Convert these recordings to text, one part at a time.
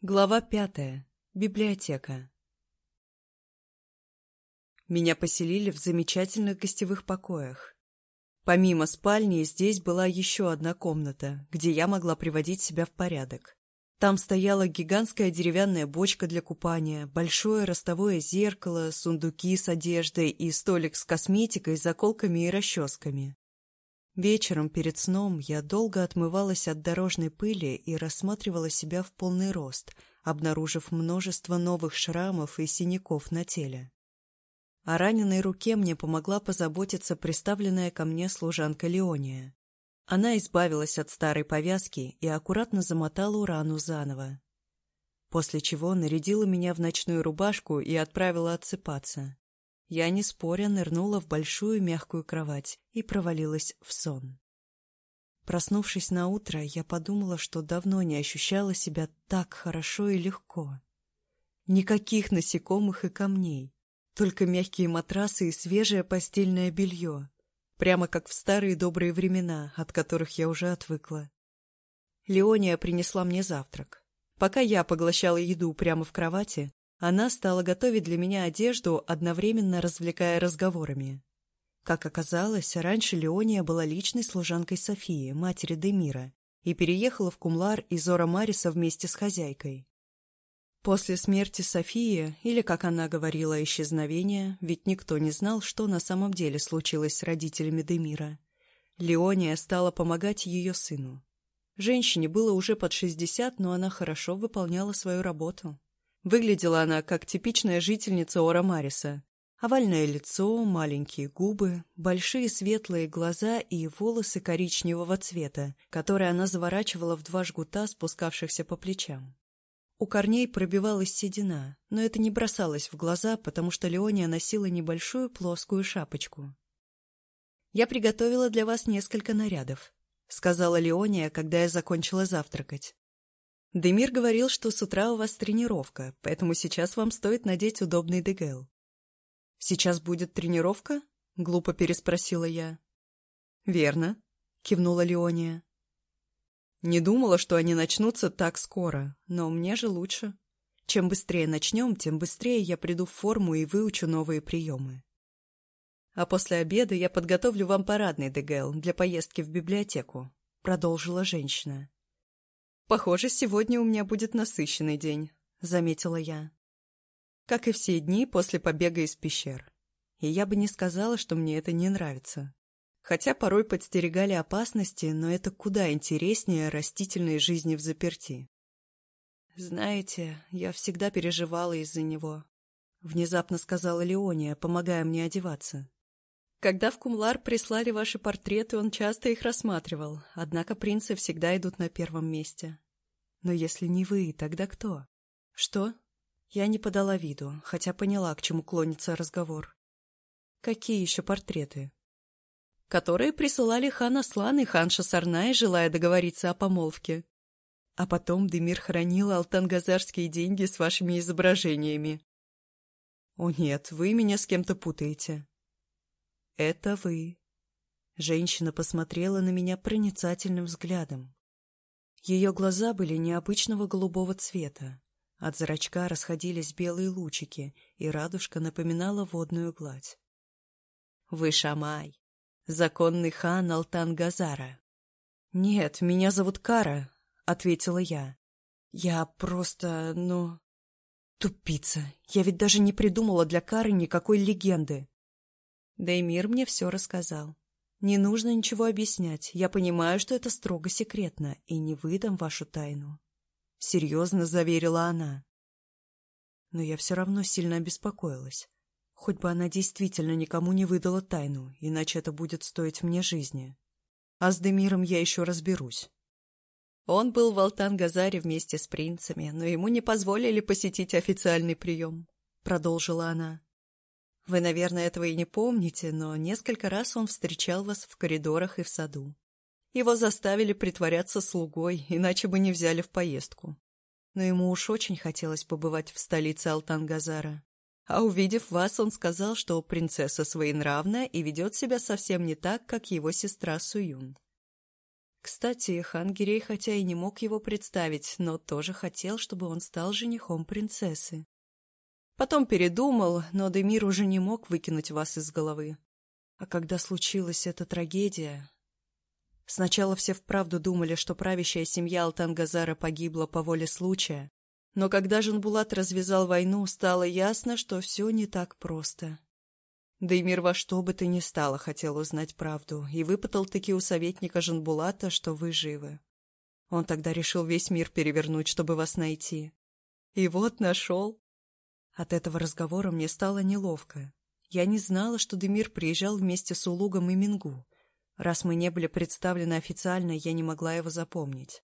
Глава пятая. Библиотека. Меня поселили в замечательных гостевых покоях. Помимо спальни, здесь была еще одна комната, где я могла приводить себя в порядок. Там стояла гигантская деревянная бочка для купания, большое ростовое зеркало, сундуки с одеждой и столик с косметикой, заколками и расческами. Вечером перед сном я долго отмывалась от дорожной пыли и рассматривала себя в полный рост, обнаружив множество новых шрамов и синяков на теле. О раненой руке мне помогла позаботиться приставленная ко мне служанка Леония. Она избавилась от старой повязки и аккуратно замотала рану заново. После чего нарядила меня в ночную рубашку и отправила отсыпаться. Я, не споря, нырнула в большую мягкую кровать и провалилась в сон. Проснувшись на утро, я подумала, что давно не ощущала себя так хорошо и легко. Никаких насекомых и камней, только мягкие матрасы и свежее постельное белье. Прямо как в старые добрые времена, от которых я уже отвыкла. Леония принесла мне завтрак. Пока я поглощала еду прямо в кровати, она стала готовить для меня одежду, одновременно развлекая разговорами. Как оказалось, раньше Леония была личной служанкой Софии, матери Демира, и переехала в Кумлар из Ора Мариса вместе с хозяйкой. После смерти Софии, или, как она говорила, исчезновения, ведь никто не знал, что на самом деле случилось с родителями Демира, Леония стала помогать ее сыну. Женщине было уже под шестьдесят, но она хорошо выполняла свою работу. Выглядела она как типичная жительница Ора Мариса. Овальное лицо, маленькие губы, большие светлые глаза и волосы коричневого цвета, которые она заворачивала в два жгута, спускавшихся по плечам. У корней пробивалась седина, но это не бросалось в глаза, потому что Леония носила небольшую плоскую шапочку. «Я приготовила для вас несколько нарядов», — сказала Леония, когда я закончила завтракать. «Демир говорил, что с утра у вас тренировка, поэтому сейчас вам стоит надеть удобный дегел». «Сейчас будет тренировка?» — глупо переспросила я. «Верно», — кивнула Леония. Не думала, что они начнутся так скоро, но мне же лучше. Чем быстрее начнем, тем быстрее я приду в форму и выучу новые приемы. А после обеда я подготовлю вам парадный ДГЛ для поездки в библиотеку, продолжила женщина. Похоже, сегодня у меня будет насыщенный день, заметила я. Как и все дни после побега из пещер. И я бы не сказала, что мне это не нравится. Хотя порой подстерегали опасности, но это куда интереснее растительной жизни в заперти. «Знаете, я всегда переживала из-за него», — внезапно сказала Леония, помогая мне одеваться. «Когда в Кумлар прислали ваши портреты, он часто их рассматривал, однако принцы всегда идут на первом месте. Но если не вы, тогда кто?» «Что?» Я не подала виду, хотя поняла, к чему клонится разговор. «Какие еще портреты?» которые присылали хан Аслан и хан Шасарнай, желая договориться о помолвке. А потом Демир хранил алтангазарские деньги с вашими изображениями. О нет, вы меня с кем-то путаете. Это вы. Женщина посмотрела на меня проницательным взглядом. Ее глаза были необычного голубого цвета. От зрачка расходились белые лучики, и радужка напоминала водную гладь. «Вы Шамай, законный хан Алтан-Газара. «Нет, меня зовут Кара», — ответила я. «Я просто, ну...» «Тупица! Я ведь даже не придумала для Кары никакой легенды!» Даймир мне все рассказал. «Не нужно ничего объяснять. Я понимаю, что это строго секретно, и не выдам вашу тайну». Серьезно заверила она. Но я все равно сильно обеспокоилась. Хоть бы она действительно никому не выдала тайну, иначе это будет стоить мне жизни. А с Демиром я еще разберусь. Он был в Алтан-Газаре вместе с принцами, но ему не позволили посетить официальный прием, — продолжила она. Вы, наверное, этого и не помните, но несколько раз он встречал вас в коридорах и в саду. Его заставили притворяться слугой, иначе бы не взяли в поездку. Но ему уж очень хотелось побывать в столице Алтан-Газара. А увидев вас, он сказал, что принцесса своенравная и ведет себя совсем не так, как его сестра Суюн. Кстати, хан Гирей хотя и не мог его представить, но тоже хотел, чтобы он стал женихом принцессы. Потом передумал, но Демир уже не мог выкинуть вас из головы. А когда случилась эта трагедия... Сначала все вправду думали, что правящая семья Алтангазара погибла по воле случая, но когда Жанбулат развязал войну, стало ясно, что все не так просто. Деймир во что бы то ни стало хотел узнать правду и выпытал-таки у советника Жанбулата, что вы живы. Он тогда решил весь мир перевернуть, чтобы вас найти. И вот нашел. От этого разговора мне стало неловко. Я не знала, что Демир приезжал вместе с Улугом и Мингу. Раз мы не были представлены официально, я не могла его запомнить.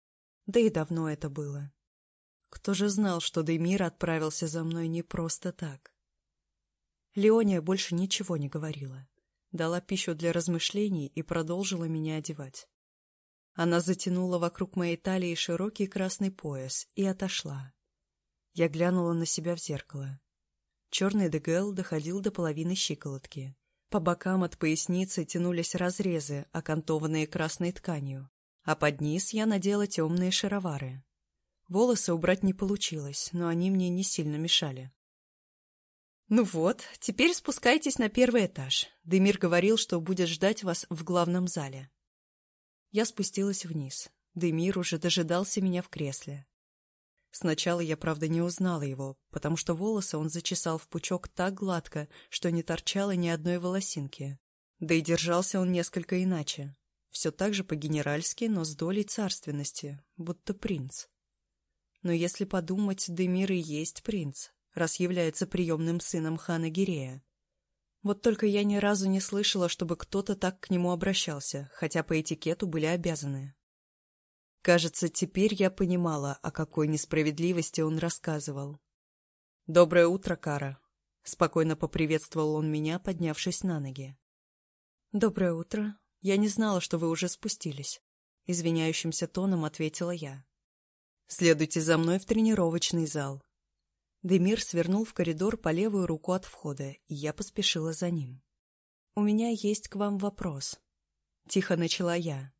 Да и давно это было. Кто же знал, что Демир отправился за мной не просто так? Леония больше ничего не говорила. Дала пищу для размышлений и продолжила меня одевать. Она затянула вокруг моей талии широкий красный пояс и отошла. Я глянула на себя в зеркало. Черный дегел доходил до половины щиколотки. По бокам от поясницы тянулись разрезы, окантованные красной тканью, а под низ я надела темные шаровары. Волосы убрать не получилось, но они мне не сильно мешали. «Ну вот, теперь спускайтесь на первый этаж. Демир говорил, что будет ждать вас в главном зале». Я спустилась вниз. Демир уже дожидался меня в кресле. Сначала я, правда, не узнала его, потому что волосы он зачесал в пучок так гладко, что не торчало ни одной волосинки. Да и держался он несколько иначе. Все так же по-генеральски, но с долей царственности, будто принц. Но если подумать, Демир и есть принц, раз является приемным сыном хана Гирея. Вот только я ни разу не слышала, чтобы кто-то так к нему обращался, хотя по этикету были обязаны. Кажется, теперь я понимала, о какой несправедливости он рассказывал. «Доброе утро, Кара!» — спокойно поприветствовал он меня, поднявшись на ноги. «Доброе утро. Я не знала, что вы уже спустились», — извиняющимся тоном ответила я. «Следуйте за мной в тренировочный зал». Демир свернул в коридор по левую руку от входа, и я поспешила за ним. «У меня есть к вам вопрос», — тихо начала я.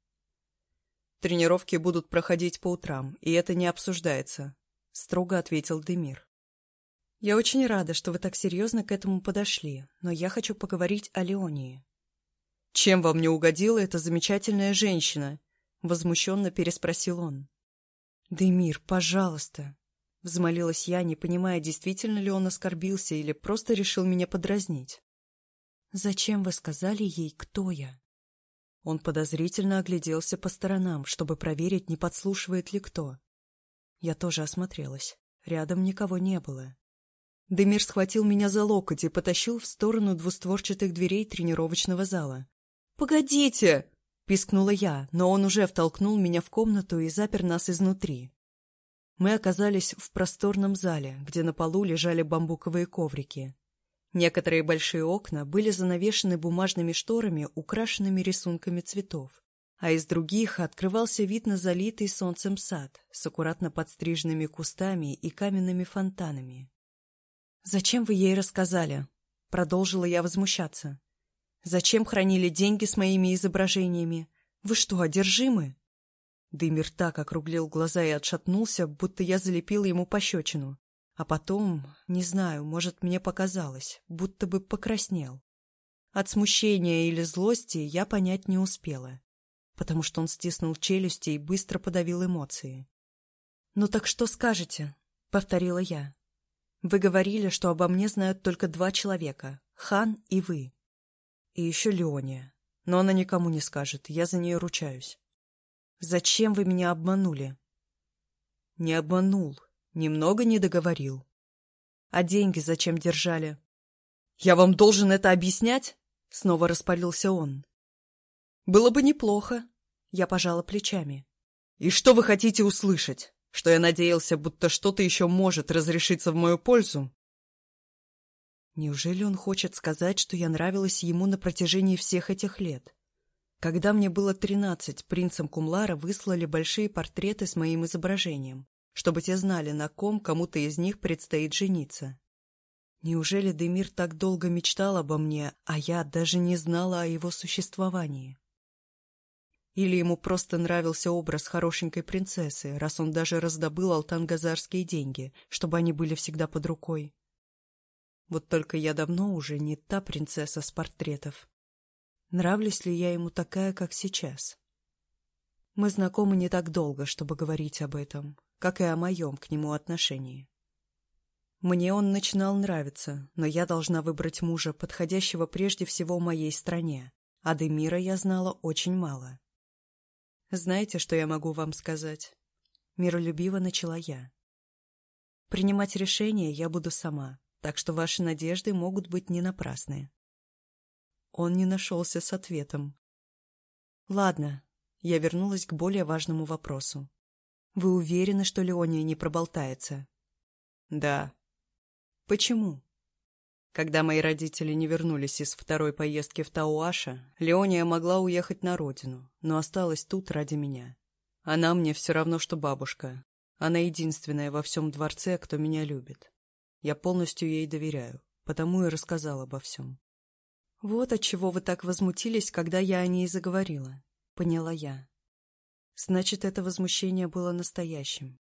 Тренировки будут проходить по утрам, и это не обсуждается», — строго ответил Демир. «Я очень рада, что вы так серьезно к этому подошли, но я хочу поговорить о Леонии». «Чем вам не угодила эта замечательная женщина?» — возмущенно переспросил он. «Демир, пожалуйста!» — взмолилась я, не понимая, действительно ли он оскорбился или просто решил меня подразнить. «Зачем вы сказали ей, кто я?» Он подозрительно огляделся по сторонам, чтобы проверить, не подслушивает ли кто. Я тоже осмотрелась. Рядом никого не было. Демир схватил меня за локоть и потащил в сторону двустворчатых дверей тренировочного зала. «Погодите!» — пискнула я, но он уже втолкнул меня в комнату и запер нас изнутри. Мы оказались в просторном зале, где на полу лежали бамбуковые коврики. Некоторые большие окна были занавешены бумажными шторами, украшенными рисунками цветов, а из других открывался вид на залитый солнцем сад с аккуратно подстриженными кустами и каменными фонтанами. «Зачем вы ей рассказали?» — продолжила я возмущаться. «Зачем хранили деньги с моими изображениями? Вы что, одержимы?» Дымир так округлил глаза и отшатнулся, будто я залепила ему пощечину. А потом, не знаю, может, мне показалось, будто бы покраснел. От смущения или злости я понять не успела, потому что он стиснул челюсти и быстро подавил эмоции. «Ну так что скажете?» — повторила я. «Вы говорили, что обо мне знают только два человека — Хан и вы. И еще Леония. Но она никому не скажет, я за нее ручаюсь. Зачем вы меня обманули?» «Не обманул», Немного не договорил. А деньги зачем держали? Я вам должен это объяснять? Снова распалился он. Было бы неплохо. Я пожала плечами. И что вы хотите услышать? Что я надеялся, будто что-то еще может разрешиться в мою пользу? Неужели он хочет сказать, что я нравилась ему на протяжении всех этих лет? Когда мне было тринадцать, принцам Кумлара выслали большие портреты с моим изображением чтобы те знали, на ком кому-то из них предстоит жениться. Неужели Демир так долго мечтал обо мне, а я даже не знала о его существовании? Или ему просто нравился образ хорошенькой принцессы, раз он даже раздобыл алтангазарские деньги, чтобы они были всегда под рукой. Вот только я давно уже не та принцесса с портретов. Нравлюсь ли я ему такая, как сейчас? Мы знакомы не так долго, чтобы говорить об этом, как и о моем к нему отношении. Мне он начинал нравиться, но я должна выбрать мужа, подходящего прежде всего моей стране, а Демира я знала очень мало. Знаете, что я могу вам сказать? Миролюбиво начала я. Принимать решения я буду сама, так что ваши надежды могут быть не напрасны. Он не нашелся с ответом. Ладно, я вернулась к более важному вопросу. Вы уверены, что Леония не проболтается? Да. Почему? Когда мои родители не вернулись из второй поездки в Тауаша, Леония могла уехать на родину, но осталась тут ради меня. Она мне все равно, что бабушка. Она единственная во всем дворце, кто меня любит. Я полностью ей доверяю, потому и рассказал обо всем. Вот отчего вы так возмутились, когда я о ней заговорила, поняла я. Значит, это возмущение было настоящим.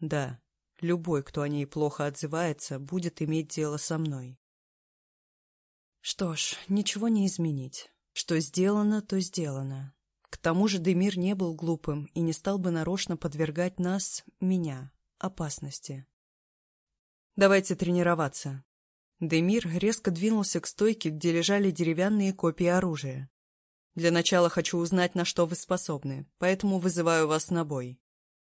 Да, Любой, кто о ней плохо отзывается, будет иметь дело со мной. Что ж, ничего не изменить. Что сделано, то сделано. К тому же Демир не был глупым и не стал бы нарочно подвергать нас, меня, опасности. Давайте тренироваться. Демир резко двинулся к стойке, где лежали деревянные копии оружия. Для начала хочу узнать, на что вы способны, поэтому вызываю вас на бой.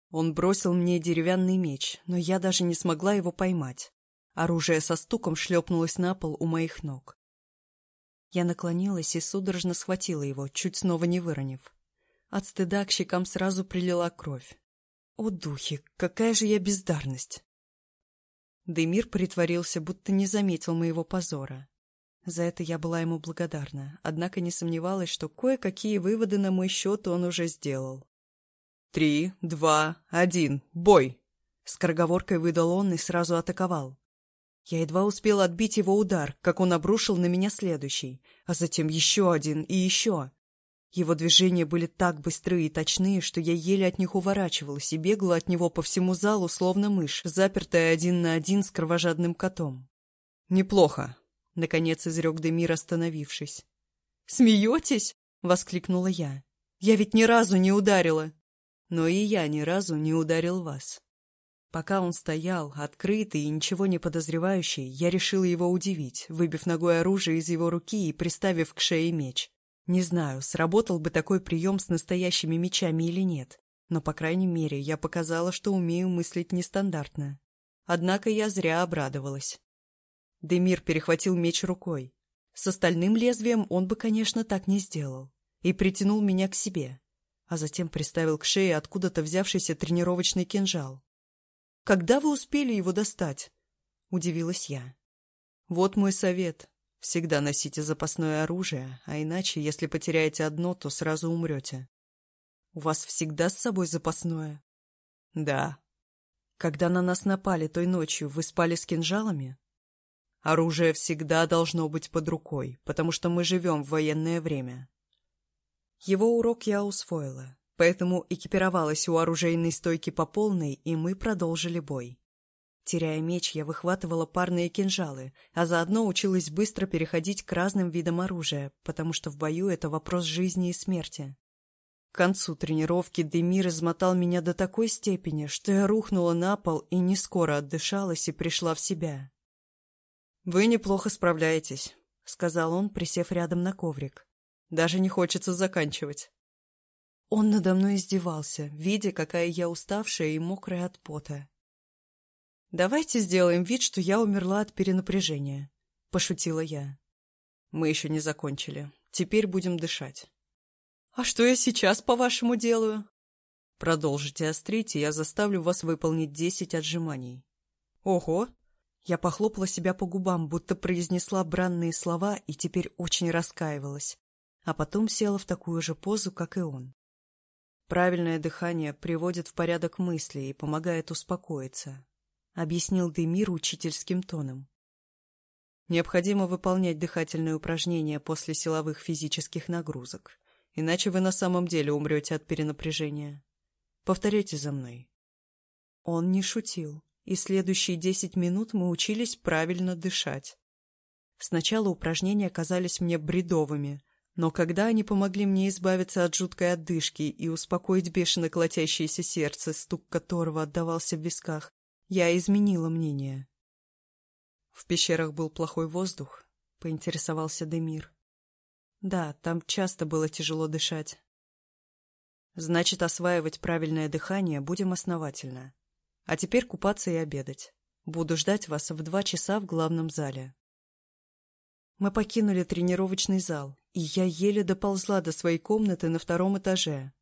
Он бросил мне деревянный меч, но я даже не смогла его поймать. Оружие со стуком шлепнулось на пол у моих ног. Я наклонилась и судорожно схватила его, чуть снова не выронив. От стыда к щекам сразу прилила кровь. О, духи, какая же я бездарность! Демир притворился, будто не заметил моего позора. За это я была ему благодарна, однако не сомневалась, что кое-какие выводы на мой счет он уже сделал. «Три, два, один, бой!» Скороговоркой выдал он и сразу атаковал. Я едва успел отбить его удар, как он обрушил на меня следующий, а затем еще один и еще. Его движения были так быстрые и точные, что я еле от них уворачивалась и бегала от него по всему залу, словно мышь, запертая один на один с кровожадным котом. «Неплохо», — наконец изрек Демир, остановившись. «Смеетесь?» — воскликнула я. «Я ведь ни разу не ударила!» но и я ни разу не ударил вас. Пока он стоял, открытый и ничего не подозревающий, я решил его удивить, выбив ногой оружие из его руки и приставив к шее меч. Не знаю, сработал бы такой прием с настоящими мечами или нет, но, по крайней мере, я показала, что умею мыслить нестандартно. Однако я зря обрадовалась. Демир перехватил меч рукой. С остальным лезвием он бы, конечно, так не сделал. И притянул меня к себе а затем приставил к шее откуда-то взявшийся тренировочный кинжал. «Когда вы успели его достать?» — удивилась я. «Вот мой совет. Всегда носите запасное оружие, а иначе, если потеряете одно, то сразу умрете. У вас всегда с собой запасное?» «Да». «Когда на нас напали той ночью, вы спали с кинжалами?» «Оружие всегда должно быть под рукой, потому что мы живем в военное время. Его урок я усвоила, поэтому экипировалась у оружейной стойки по полной, и мы продолжили бой. Теряя меч, я выхватывала парные кинжалы, а заодно училась быстро переходить к разным видам оружия, потому что в бою это вопрос жизни и смерти. К концу тренировки Демир измотал меня до такой степени, что я рухнула на пол и не скоро отдышалась и пришла в себя. «Вы неплохо справляетесь», — сказал он, присев рядом на коврик. Даже не хочется заканчивать. Он надо мной издевался, видя, какая я уставшая и мокрая от пота. «Давайте сделаем вид, что я умерла от перенапряжения», — пошутила я. «Мы еще не закончили. Теперь будем дышать». «А что я сейчас, по-вашему, делаю?» «Продолжите острить, и я заставлю вас выполнить десять отжиманий». «Ого!» Я похлопала себя по губам, будто произнесла бранные слова и теперь очень раскаивалась а потом села в такую же позу, как и он. Правильное дыхание приводит в порядок мысли и помогает успокоиться, объяснил Демир учительским тоном. Необходимо выполнять дыхательные упражнения после силовых физических нагрузок, иначе вы на самом деле умрете от перенапряжения. Повторяйте за мной». Он не шутил, и следующие десять минут мы учились правильно дышать. Сначала упражнения казались мне бредовыми, но когда они помогли мне избавиться от жуткой отдышки и успокоить бешено колотящееся сердце, стук которого отдавался в висках, я изменила мнение. В пещерах был плохой воздух, поинтересовался Демир. Да, там часто было тяжело дышать. Значит, осваивать правильное дыхание будем основательно. А теперь купаться и обедать. Буду ждать вас в два часа в главном зале. Мы покинули тренировочный зал, и я еле доползла до своей комнаты на втором этаже.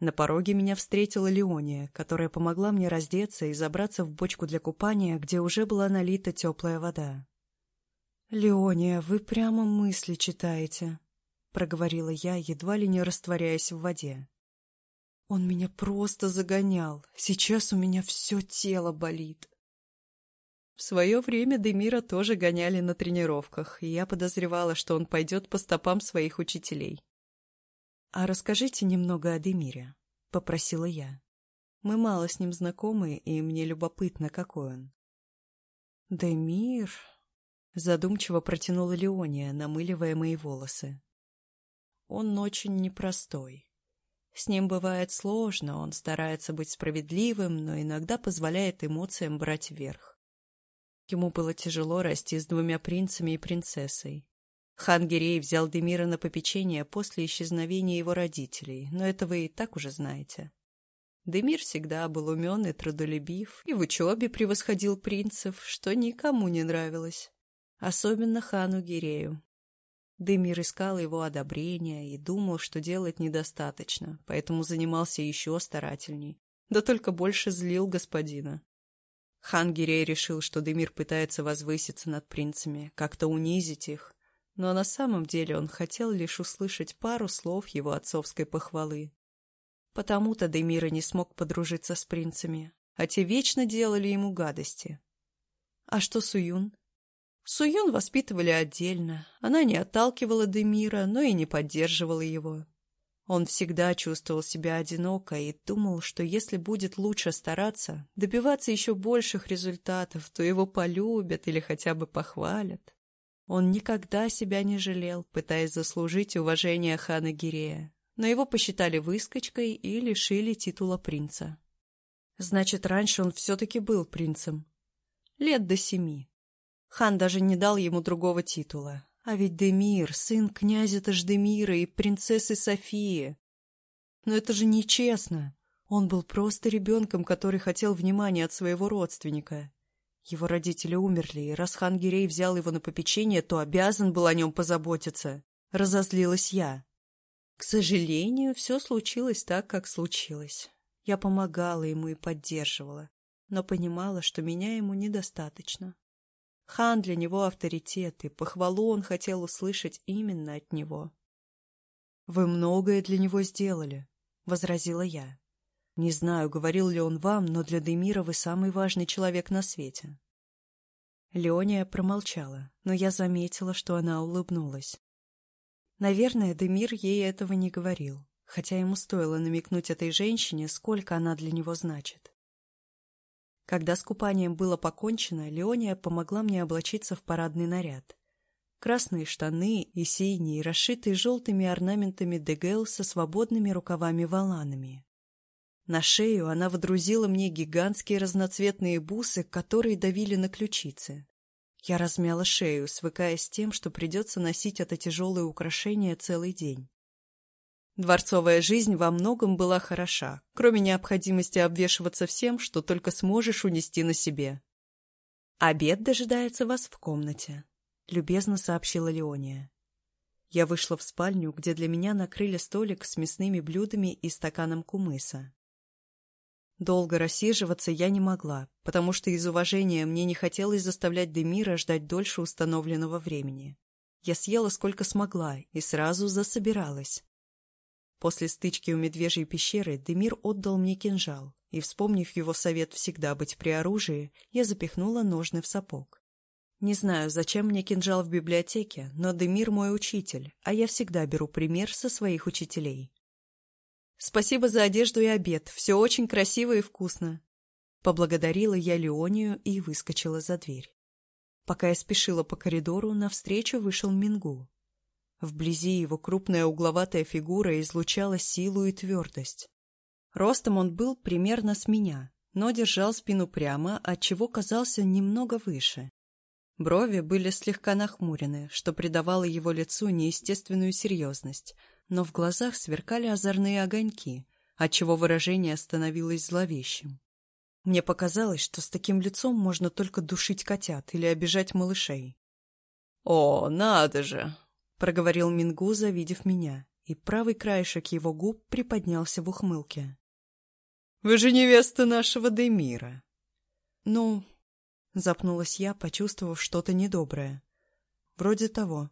На пороге меня встретила Леония, которая помогла мне раздеться и забраться в бочку для купания, где уже была налита теплая вода. «Леония, вы прямо мысли читаете», — проговорила я, едва ли не растворяясь в воде. «Он меня просто загонял. Сейчас у меня все тело болит». В свое время Демира тоже гоняли на тренировках, и я подозревала, что он пойдет по стопам своих учителей. «А расскажите немного о Демире», — попросила я. «Мы мало с ним знакомы, и мне любопытно, какой он». «Демир...» — задумчиво протянула Леония, намыливая мои волосы. «Он очень непростой. С ним бывает сложно, он старается быть справедливым, но иногда позволяет эмоциям брать верх. Ему было тяжело расти с двумя принцами и принцессой. Хан Гирей взял Демира на попечение после исчезновения его родителей, но это вы и так уже знаете. Демир всегда был умен и трудолюбив, и в учебе превосходил принцев, что никому не нравилось. Особенно хану Гирею. Демир искал его одобрения и думал, что делать недостаточно, поэтому занимался еще старательней, да только больше злил господина. Хан Гирей решил, что Демир пытается возвыситься над принцами, как-то унизить их, но на самом деле он хотел лишь услышать пару слов его отцовской похвалы. Потому-то Демир и не смог подружиться с принцами, а те вечно делали ему гадости. А что Суюн? Суюн воспитывали отдельно. Она не отталкивала Демира, но и не поддерживала его. Он всегда чувствовал себя одиноко и думал, что если будет лучше стараться, добиваться еще больших результатов, то его полюбят или хотя бы похвалят. Он никогда себя не жалел, пытаясь заслужить уважение хана Гирея, но его посчитали выскочкой и лишили титула принца. Значит, раньше он все-таки был принцем. Лет до семи. Хан даже не дал ему другого титула, а ведь Демир, сын князя Таждемира и принцессы Софии. Но это же нечестно. Он был просто ребенком, который хотел внимания от своего родственника. Его родители умерли, и раз хан Гирей взял его на попечение, то обязан был о нем позаботиться. Разозлилась я. К сожалению, все случилось так, как случилось. Я помогала ему и поддерживала, но понимала, что меня ему недостаточно. Хан для него авторитет, и похвалу он хотел услышать именно от него. «Вы многое для него сделали», — возразила я. «Не знаю, говорил ли он вам, но для Демира вы самый важный человек на свете». Леония промолчала, но я заметила, что она улыбнулась. Наверное, Демир ей этого не говорил, хотя ему стоило намекнуть этой женщине, сколько она для него значит. Когда с купанием было покончено, Леония помогла мне облачиться в парадный наряд. Красные штаны и синие, расшитые желтыми орнаментами дегел со свободными рукавами-воланами. На шею она водрузила мне гигантские разноцветные бусы, которые давили на ключицы. Я размяла шею, свыкаясь с тем, что придется носить это тяжелое украшение целый день. Дворцовая жизнь во многом была хороша, кроме необходимости обвешиваться всем, что только сможешь унести на себе. «Обед дожидается вас в комнате», — любезно сообщила Леония. Я вышла в спальню, где для меня накрыли столик с мясными блюдами и стаканом кумыса. Долго рассиживаться я не могла, потому что из уважения мне не хотелось заставлять Демира ждать дольше установленного времени. Я съела сколько смогла и сразу засобиралась. После стычки у Медвежьей пещеры Демир отдал мне кинжал, и, вспомнив его совет всегда быть при оружии, я запихнула ножны в сапог. Не знаю, зачем мне кинжал в библиотеке, но Демир мой учитель, а я всегда беру пример со своих учителей. Спасибо за одежду и обед, все очень красиво и вкусно. Поблагодарила я Леонию и выскочила за дверь. Пока я спешила по коридору, навстречу вышел Мингу. Вблизи его крупная угловатая фигура излучала силу и твердость. Ростом он был примерно с меня, но держал спину прямо, отчего казался немного выше. Брови были слегка нахмурены, что придавало его лицу неестественную серьезность, но в глазах сверкали озорные огоньки, отчего выражение становилось зловещим. Мне показалось, что с таким лицом можно только душить котят или обижать малышей. «О, надо же!» — проговорил Мингу, завидев меня, и правый краешек его губ приподнялся в ухмылке. «Вы же невеста нашего Демира!» «Ну...» — запнулась я, почувствовав что-то недоброе. «Вроде того».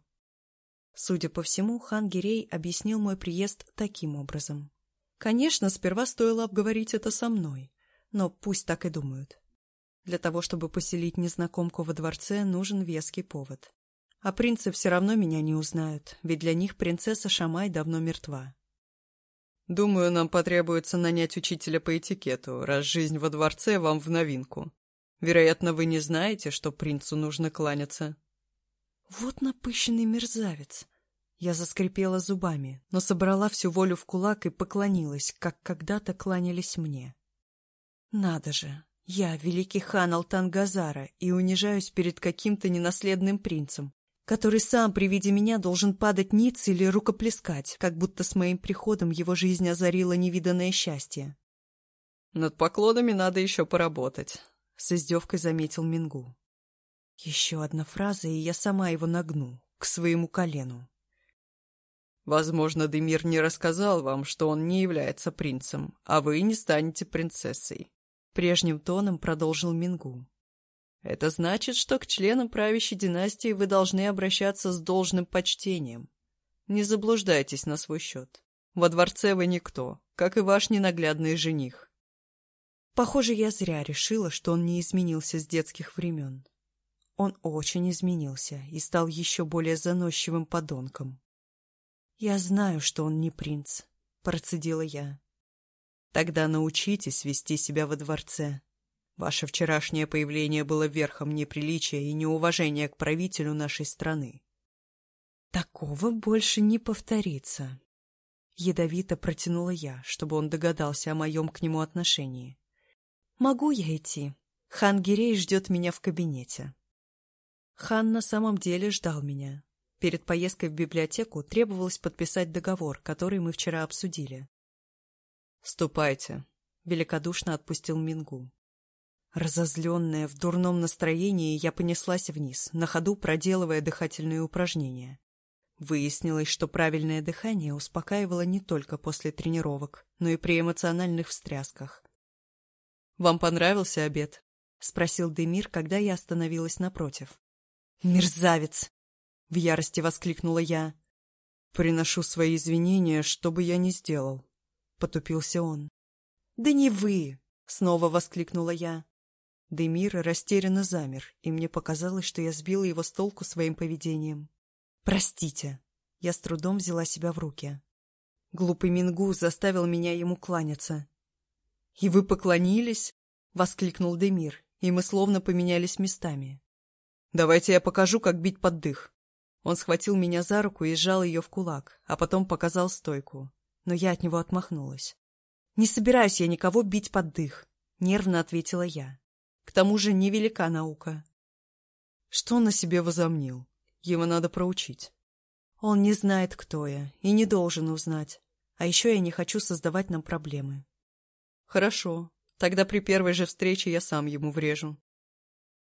Судя по всему, хан Гирей объяснил мой приезд таким образом. Конечно, сперва стоило обговорить это со мной, но пусть так и думают. Для того, чтобы поселить незнакомку во дворце, нужен веский повод. А принцы все равно меня не узнают, ведь для них принцесса Шамай давно мертва. «Думаю, нам потребуется нанять учителя по этикету, раз жизнь во дворце вам в новинку. Вероятно, вы не знаете, что принцу нужно кланяться». Вот напыщенный мерзавец. Я заскрипела зубами, но собрала всю волю в кулак и поклонилась, как когда-то кланялись мне. Надо же, я великий хан Алтангазара и унижаюсь перед каким-то ненаследным принцем, который сам при виде меня должен падать ниц или рукоплескать, как будто с моим приходом его жизнь озарила невиданное счастье. «Над поклонами надо еще поработать», — с издевкой заметил Мингу. Еще одна фраза, и я сама его нагну, к своему колену. Возможно, Демир не рассказал вам, что он не является принцем, а вы не станете принцессой. Прежним тоном продолжил Мингу. Это значит, что к членам правящей династии вы должны обращаться с должным почтением. Не заблуждайтесь на свой счет. Во дворце вы никто, как и ваш ненаглядный жених. Похоже, я зря решила, что он не изменился с детских времен. Он очень изменился и стал еще более заносчивым подонком. «Я знаю, что он не принц», — процедила я. «Тогда научитесь вести себя во дворце. Ваше вчерашнее появление было верхом неприличия и неуважения к правителю нашей страны». «Такого больше не повторится», — ядовито протянула я, чтобы он догадался о моем к нему отношении. «Могу я идти? Хан Гирей ждет меня в кабинете». Хан на самом деле ждал меня. Перед поездкой в библиотеку требовалось подписать договор, который мы вчера обсудили. «Ступайте», — великодушно отпустил Мингу. Разозленная, в дурном настроении, я понеслась вниз, на ходу проделывая дыхательные упражнения. Выяснилось, что правильное дыхание успокаивало не только после тренировок, но и при эмоциональных встрясках. «Вам понравился обед?» — спросил Демир, когда я остановилась напротив. «Мерзавец!» — в ярости воскликнула я. «Приношу свои извинения, что бы я ни сделал», — потупился он. «Да не вы!» — снова воскликнула я. Демир растерянно замер, и мне показалось, что я сбила его с толку своим поведением. «Простите!» — я с трудом взяла себя в руки. Глупый Мингу заставил меня ему кланяться. «И вы поклонились?» — воскликнул Демир, и мы словно поменялись местами. «Давайте я покажу, как бить под дых». Он схватил меня за руку и сжал ее в кулак, а потом показал стойку. Но я от него отмахнулась. «Не собираюсь я никого бить под дых», — нервно ответила я. «К тому же невелика наука». Что он на себе возомнил? Его надо проучить. Он не знает, кто я, и не должен узнать. А еще я не хочу создавать нам проблемы. Хорошо, тогда при первой же встрече я сам ему врежу.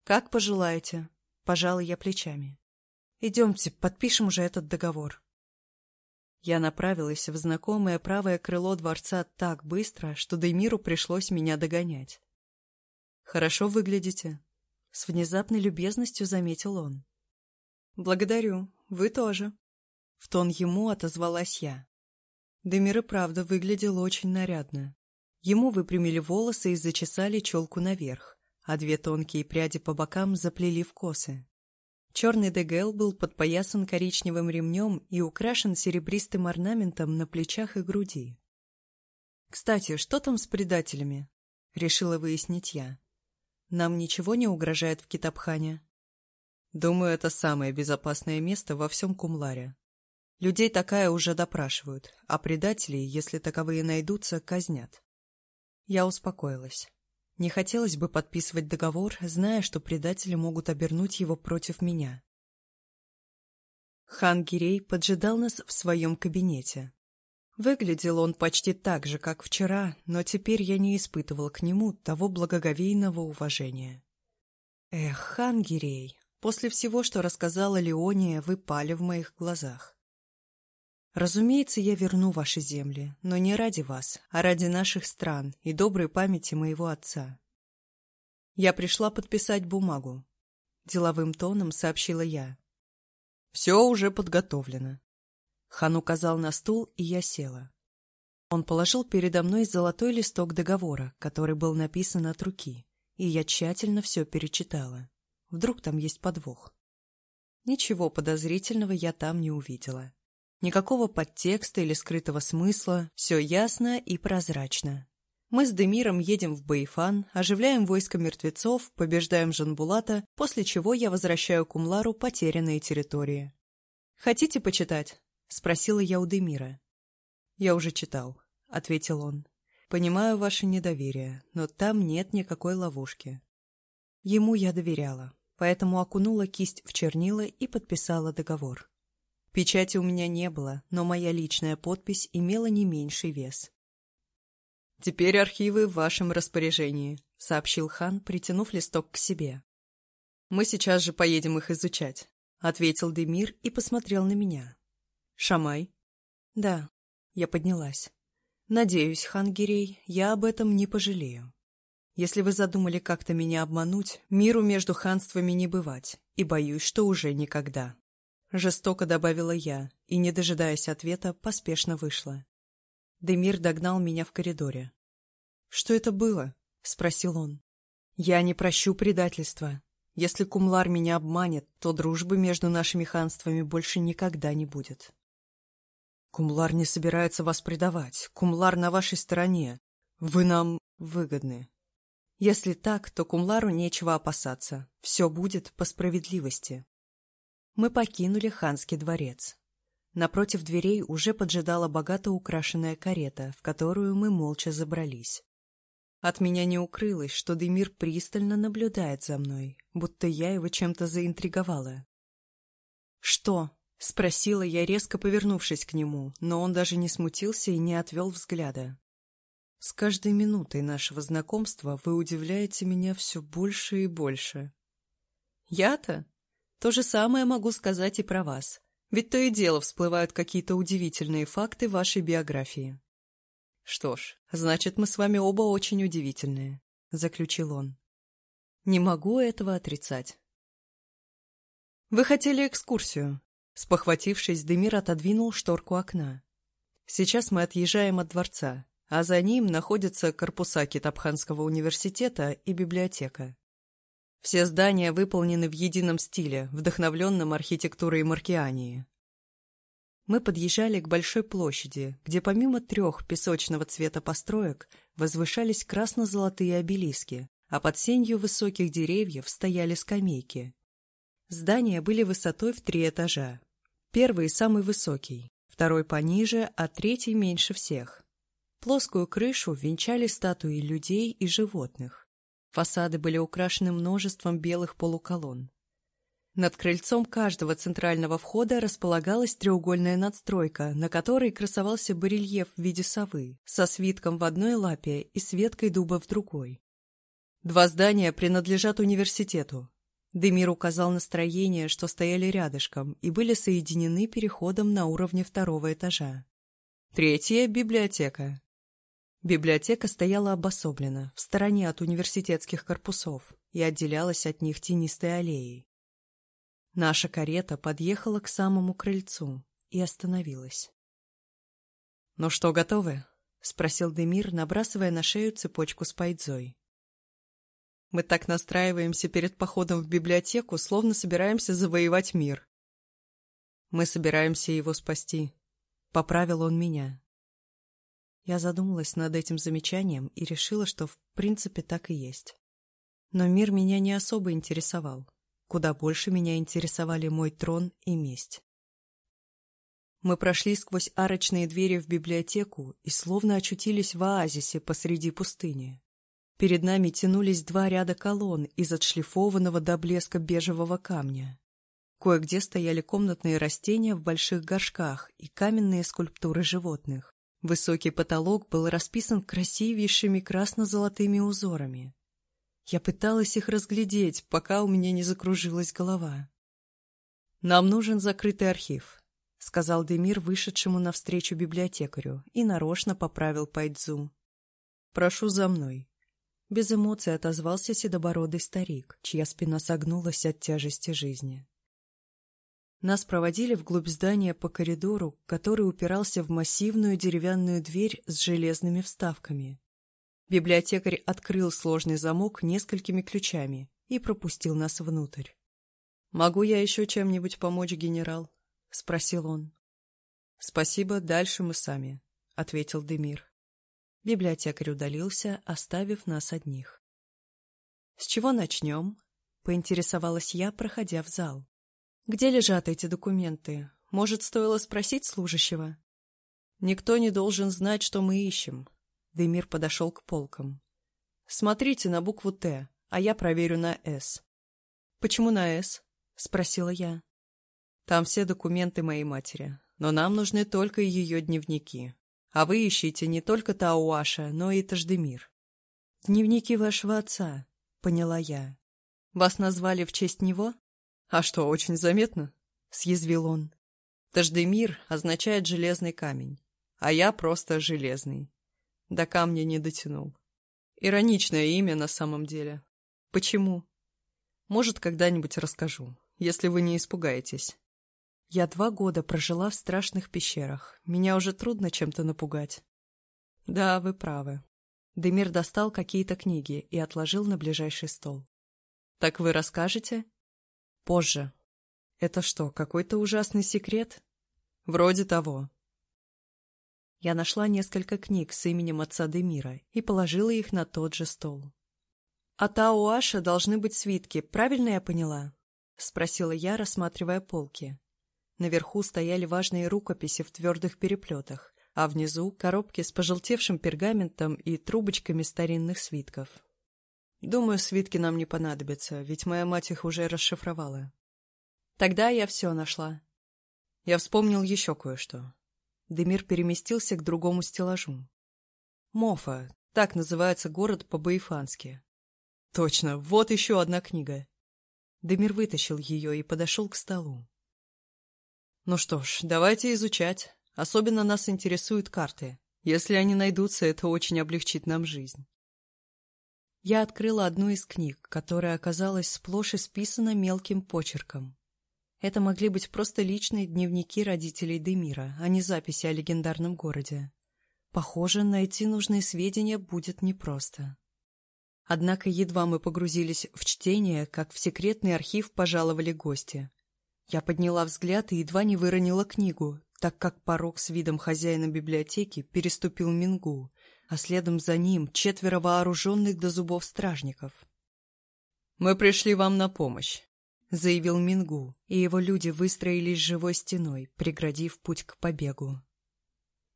Как пожелаете. Пожала я плечами. Идемте, подпишем уже этот договор. Я направилась в знакомое правое крыло дворца так быстро, что Деймиру пришлось меня догонять. «Хорошо выглядите», — с внезапной любезностью заметил он. «Благодарю, вы тоже», — в тон ему отозвалась я. Демир и правда выглядел очень нарядно. Ему выпрямили волосы и зачесали челку наверх а две тонкие пряди по бокам заплели в косы. Черный дегел был подпоясан коричневым ремнем и украшен серебристым орнаментом на плечах и груди. «Кстати, что там с предателями?» — решила выяснить я. «Нам ничего не угрожает в Китабхане?» «Думаю, это самое безопасное место во всем Кумларе. Людей такая уже допрашивают, а предателей, если таковые найдутся, казнят». Я успокоилась. Не хотелось бы подписывать договор, зная, что предатели могут обернуть его против меня. Хан Гирей поджидал нас в своем кабинете. Выглядел он почти так же, как вчера, но теперь я не испытывал к нему того благоговейного уважения. Эх, хан Гирей, после всего, что рассказала Леония, вы пали в моих глазах. Разумеется, я верну ваши земли, но не ради вас, а ради наших стран и доброй памяти моего отца. Я пришла подписать бумагу. Деловым тоном сообщила я. Все уже подготовлено. Хан указал на стул, и я села. Он положил передо мной золотой листок договора, который был написан от руки, и я тщательно все перечитала. Вдруг там есть подвох. Ничего подозрительного я там не увидела. Никакого подтекста или скрытого смысла, все ясно и прозрачно. Мы с Демиром едем в Баифан, оживляем войско мертвецов, побеждаем Жанбулата, после чего я возвращаю Кумлару потерянные территории. «Хотите почитать?» — спросила я у Демира. «Я уже читал», — ответил он. «Понимаю ваше недоверие, но там нет никакой ловушки». Ему я доверяла, поэтому окунула кисть в чернила и подписала договор. Печати у меня не было, но моя личная подпись имела не меньший вес. «Теперь архивы в вашем распоряжении», — сообщил хан, притянув листок к себе. «Мы сейчас же поедем их изучать», — ответил Демир и посмотрел на меня. «Шамай?» «Да», — я поднялась. «Надеюсь, хан Гирей, я об этом не пожалею. Если вы задумали как-то меня обмануть, миру между ханствами не бывать, и боюсь, что уже никогда». Жестоко добавила я и, не дожидаясь ответа, поспешно вышла. Демир догнал меня в коридоре. «Что это было?» — спросил он. «Я не прощу предательства. Если Кумлар меня обманет, то дружбы между нашими ханствами больше никогда не будет». «Кумлар не собирается вас предавать. Кумлар на вашей стороне. Вы нам выгодны». «Если так, то Кумлару нечего опасаться. Все будет по справедливости», мы покинули ханский дворец. Напротив дверей уже поджидала богато украшенная карета, в которую мы молча забрались. От меня не укрылось, что Демир пристально наблюдает за мной, будто я его чем-то заинтриговала. «Что?» — спросила я, резко повернувшись к нему, но он даже не смутился и не отвел взгляда. «С каждой минутой нашего знакомства вы удивляете меня все больше и больше». «Я-то?» То же самое могу сказать и про вас. Ведь то и дело всплывают какие-то удивительные факты вашей биографии. Что ж, значит, мы с вами оба очень удивительные, заключил он. Не могу этого отрицать. Вы хотели экскурсию. Спохватившись, Демир отодвинул шторку окна. Сейчас мы отъезжаем от дворца, а за ним находятся корпуса Китабханского университета и библиотека. Все здания выполнены в едином стиле, вдохновленном архитектурой Маркиании. Мы подъезжали к большой площади, где помимо трех песочного цвета построек возвышались красно-золотые обелиски, а под сенью высоких деревьев стояли скамейки. Здания были высотой в три этажа. Первый самый высокий, второй пониже, а третий меньше всех. Плоскую крышу венчали статуи людей и животных. Фасады были украшены множеством белых полуколонн. Над крыльцом каждого центрального входа располагалась треугольная надстройка, на которой красовался барельеф в виде совы, со свитком в одной лапе и с веткой дуба в другой. Два здания принадлежат университету. Демир указал на строения, что стояли рядышком и были соединены переходом на уровне второго этажа. Третье — библиотека. Библиотека стояла обособленно, в стороне от университетских корпусов, и отделялась от них тенистой аллеей. Наша карета подъехала к самому крыльцу и остановилась. «Ну что, готовы?» — спросил Демир, набрасывая на шею цепочку с пайдзой. Мы так настраиваемся перед походом в библиотеку, словно собираемся завоевать мир. Мы собираемся его спасти. Поправил он меня. Я задумалась над этим замечанием и решила, что в принципе так и есть. Но мир меня не особо интересовал. Куда больше меня интересовали мой трон и месть. Мы прошли сквозь арочные двери в библиотеку и словно очутились в оазисе посреди пустыни. Перед нами тянулись два ряда колонн из отшлифованного до блеска бежевого камня. Кое-где стояли комнатные растения в больших горшках и каменные скульптуры животных. Высокий потолок был расписан красивейшими красно-золотыми узорами. Я пыталась их разглядеть, пока у меня не закружилась голова. «Нам нужен закрытый архив», — сказал Демир вышедшему навстречу библиотекарю и нарочно поправил Пайдзу. «Прошу за мной». Без эмоций отозвался седобородый старик, чья спина согнулась от тяжести жизни. Нас проводили вглубь здания по коридору, который упирался в массивную деревянную дверь с железными вставками. Библиотекарь открыл сложный замок несколькими ключами и пропустил нас внутрь. «Могу я еще чем-нибудь помочь, генерал?» — спросил он. «Спасибо, дальше мы сами», — ответил Демир. Библиотекарь удалился, оставив нас одних. «С чего начнем?» — поинтересовалась я, проходя в зал. «Где лежат эти документы? Может, стоило спросить служащего?» «Никто не должен знать, что мы ищем», Демир подошел к полкам. «Смотрите на букву «Т», а я проверю на «С». «Почему на «С»?» — спросила я. «Там все документы моей матери, но нам нужны только ее дневники. А вы ищите не только Тауаша, но и Таждемир». «Дневники вашего отца», — поняла я. «Вас назвали в честь него?» «А что, очень заметно?» — съязвил он. «Таждемир означает «железный камень», а я просто «железный». До камня не дотянул. Ироничное имя на самом деле. Почему? Может, когда-нибудь расскажу, если вы не испугаетесь. Я два года прожила в страшных пещерах. Меня уже трудно чем-то напугать. Да, вы правы. Демир достал какие-то книги и отложил на ближайший стол. Так вы расскажете? Позже. Это что, какой-то ужасный секрет? Вроде того. Я нашла несколько книг с именем отца Демира и положила их на тот же стол. «А Тауаша должны быть свитки, правильно я поняла?» — спросила я, рассматривая полки. Наверху стояли важные рукописи в твердых переплетах, а внизу — коробки с пожелтевшим пергаментом и трубочками старинных свитков. Думаю, свитки нам не понадобятся, ведь моя мать их уже расшифровала. Тогда я все нашла. Я вспомнил еще кое-что. Демир переместился к другому стеллажу. Мофа, так называется город по-баифански. Точно, вот еще одна книга. Демир вытащил ее и подошел к столу. Ну что ж, давайте изучать. Особенно нас интересуют карты. Если они найдутся, это очень облегчит нам жизнь. Я открыла одну из книг, которая оказалась сплошь исписана мелким почерком. Это могли быть просто личные дневники родителей Демира, а не записи о легендарном городе. Похоже, найти нужные сведения будет непросто. Однако едва мы погрузились в чтение, как в секретный архив пожаловали гости. Я подняла взгляд и едва не выронила книгу, так как порог с видом хозяина библиотеки переступил Мингу, а следом за ним четверо вооруженных до зубов стражников. «Мы пришли вам на помощь», заявил Мингу, и его люди выстроились живой стеной, преградив путь к побегу.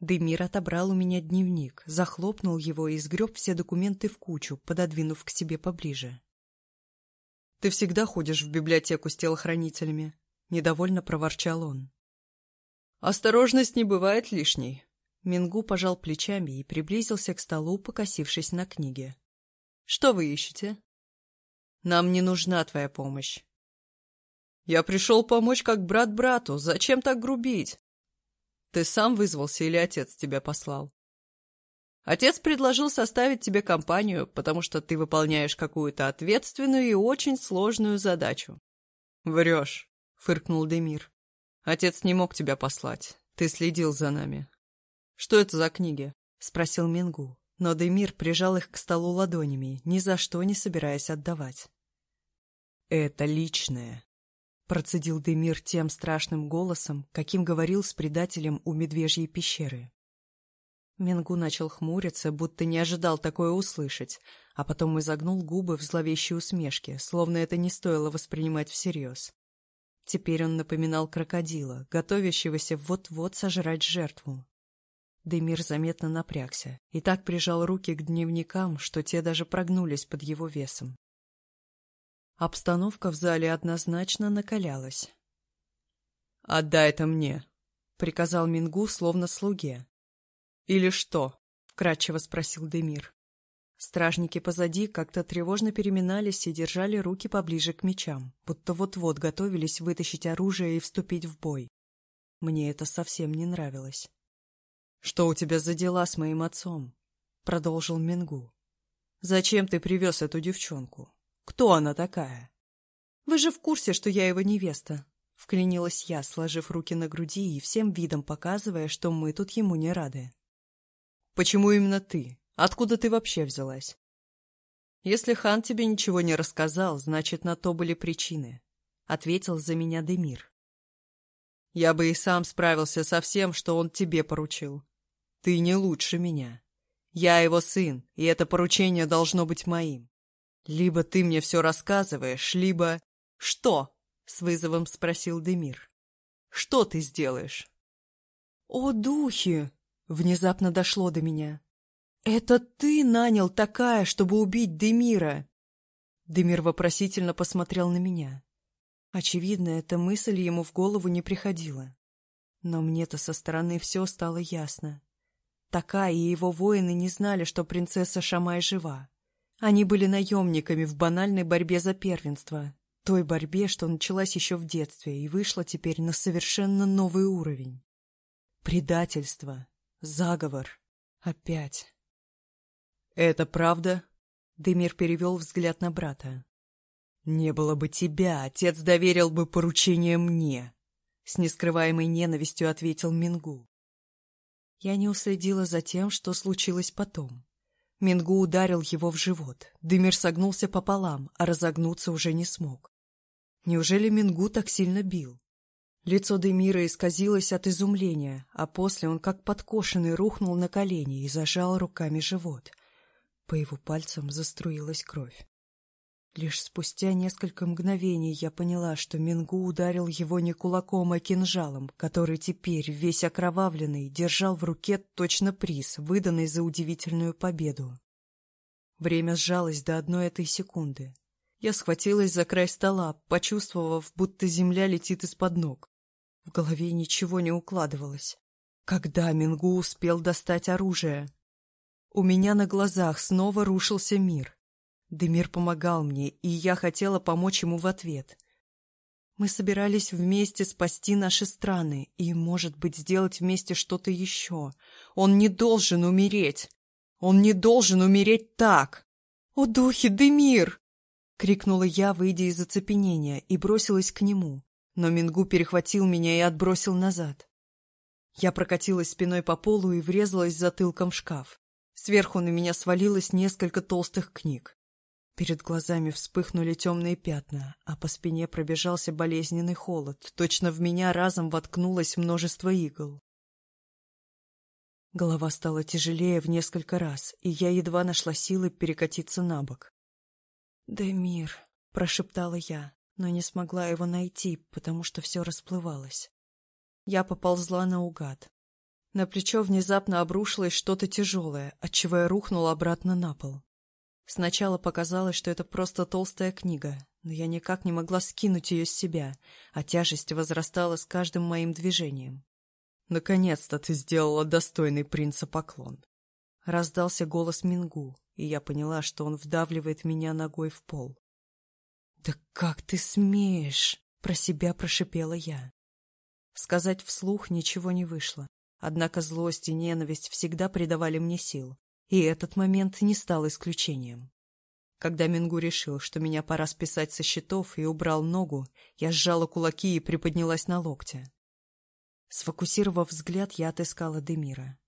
Демир отобрал у меня дневник, захлопнул его и сгреб все документы в кучу, пододвинув к себе поближе. — Ты всегда ходишь в библиотеку с телохранителями? — недовольно проворчал он. — Осторожность не бывает лишней. Мингу пожал плечами и приблизился к столу, покосившись на книге. — Что вы ищете? — Нам не нужна твоя помощь. Я пришел помочь как брат брату. Зачем так грубить? Ты сам вызвался или отец тебя послал? Отец предложил составить тебе компанию, потому что ты выполняешь какую-то ответственную и очень сложную задачу. Врешь, фыркнул Демир. Отец не мог тебя послать. Ты следил за нами. Что это за книги? Спросил Мингу. Но Демир прижал их к столу ладонями, ни за что не собираясь отдавать. «Это личное», — процедил Демир тем страшным голосом, каким говорил с предателем у медвежьей пещеры. Менгу начал хмуриться, будто не ожидал такое услышать, а потом изогнул губы в зловещей усмешке, словно это не стоило воспринимать всерьез. Теперь он напоминал крокодила, готовящегося вот-вот сожрать жертву. Демир заметно напрягся и так прижал руки к дневникам, что те даже прогнулись под его весом. Обстановка в зале однозначно накалялась. «Отдай это мне», — приказал Мингу, словно слуге. «Или что?» — вкратчиво спросил Демир. Стражники позади как-то тревожно переминались и держали руки поближе к мечам, будто вот-вот готовились вытащить оружие и вступить в бой. Мне это совсем не нравилось. «Что у тебя за дела с моим отцом?» — продолжил Мингу. «Зачем ты привез эту девчонку? Кто она такая?» «Вы же в курсе, что я его невеста?» — вклинилась я, сложив руки на груди и всем видом показывая, что мы тут ему не рады. «Почему именно ты?» Откуда ты вообще взялась? Если хан тебе ничего не рассказал, значит, на то были причины. Ответил за меня Демир. Я бы и сам справился со всем, что он тебе поручил. Ты не лучше меня. Я его сын, и это поручение должно быть моим. Либо ты мне все рассказываешь, либо... Что? С вызовом спросил Демир. Что ты сделаешь? О, духи! Внезапно дошло до меня. «Это ты нанял такая, чтобы убить Демира?» Демир вопросительно посмотрел на меня. Очевидно, эта мысль ему в голову не приходила. Но мне-то со стороны все стало ясно. Такая и его воины не знали, что принцесса Шамай жива. Они были наемниками в банальной борьбе за первенство, той борьбе, что началась еще в детстве и вышла теперь на совершенно новый уровень. Предательство, заговор, опять. «Это правда?» Демир перевел взгляд на брата. «Не было бы тебя, отец доверил бы поручение мне», — с нескрываемой ненавистью ответил Мингу. Я не уследила за тем, что случилось потом. Мингу ударил его в живот. Демир согнулся пополам, а разогнуться уже не смог. Неужели Мингу так сильно бил? Лицо Демира исказилось от изумления, а после он как подкошенный рухнул на колени и зажал руками живот — по его пальцам заструилась кровь. Лишь спустя несколько мгновений я поняла, что Мингу ударил его не кулаком, а кинжалом, который теперь, весь окровавленный, держал в руке точно приз, выданный за удивительную победу. Время сжалось до одной этой секунды. Я схватилась за край стола, почувствовав, будто земля летит из-под ног. В голове ничего не укладывалось. Когда Мингу успел достать оружие? У меня на глазах снова рушился мир. Демир помогал мне, и я хотела помочь ему в ответ. Мы собирались вместе спасти наши страны и, может быть, сделать вместе что-то еще. Он не должен умереть. Он не должен умереть так. «О, духи, Демир!» — крикнула я, выйдя из оцепенения, и бросилась к нему. Но Мингу перехватил меня и отбросил назад. Я прокатилась спиной по полу и врезалась затылком в шкаф. Сверху на меня свалилось несколько толстых книг. Перед глазами вспыхнули темные пятна, а по спине пробежался болезненный холод. Точно в меня разом воткнулось множество игл. Голова стала тяжелее в несколько раз, и я едва нашла силы перекатиться на бок. «Демир», — прошептала я, но не смогла его найти, потому что все расплывалось. Я поползла наугад. На плечо внезапно обрушилось что-то тяжелое, отчего я рухнула обратно на пол. Сначала показалось, что это просто толстая книга, но я никак не могла скинуть ее с себя, а тяжесть возрастала с каждым моим движением. «Наконец-то ты сделала достойный принца поклон!» Раздался голос Мингу, и я поняла, что он вдавливает меня ногой в пол. «Да как ты смеешь?» — про себя прошипела я. Сказать вслух ничего не вышло. Однако злость и ненависть всегда придавали мне сил, и этот момент не стал исключением. Когда Мингу решил, что меня пора списать со счетов, и убрал ногу, я сжала кулаки и приподнялась на локте. Сфокусировав взгляд, я отыскала Демира.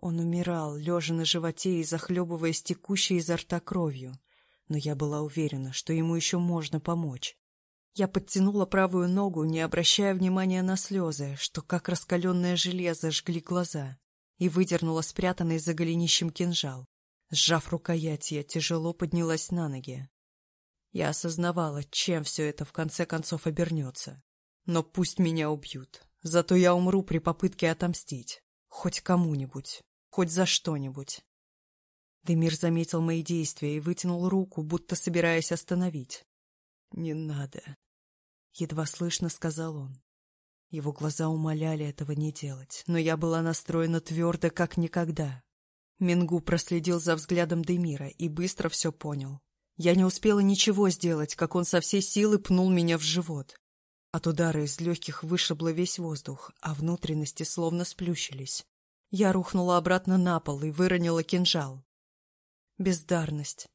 Он умирал, лежа на животе и захлебываясь текущей изо рта кровью, но я была уверена, что ему еще можно помочь. Я подтянула правую ногу, не обращая внимания на слезы, что как раскаленное железо жгли глаза, и выдернула спрятанный за голенищем кинжал. Сжав рукоять, я тяжело поднялась на ноги. Я осознавала, чем все это в конце концов обернется. Но пусть меня убьют. Зато я умру при попытке отомстить. Хоть кому-нибудь. Хоть за что-нибудь. Демир заметил мои действия и вытянул руку, будто собираясь остановить. «Не надо», — едва слышно сказал он. Его глаза умоляли этого не делать, но я была настроена твердо, как никогда. Мингу проследил за взглядом Демира и быстро все понял. Я не успела ничего сделать, как он со всей силы пнул меня в живот. От удара из легких вышибло весь воздух, а внутренности словно сплющились. Я рухнула обратно на пол и выронила кинжал. Бездарность.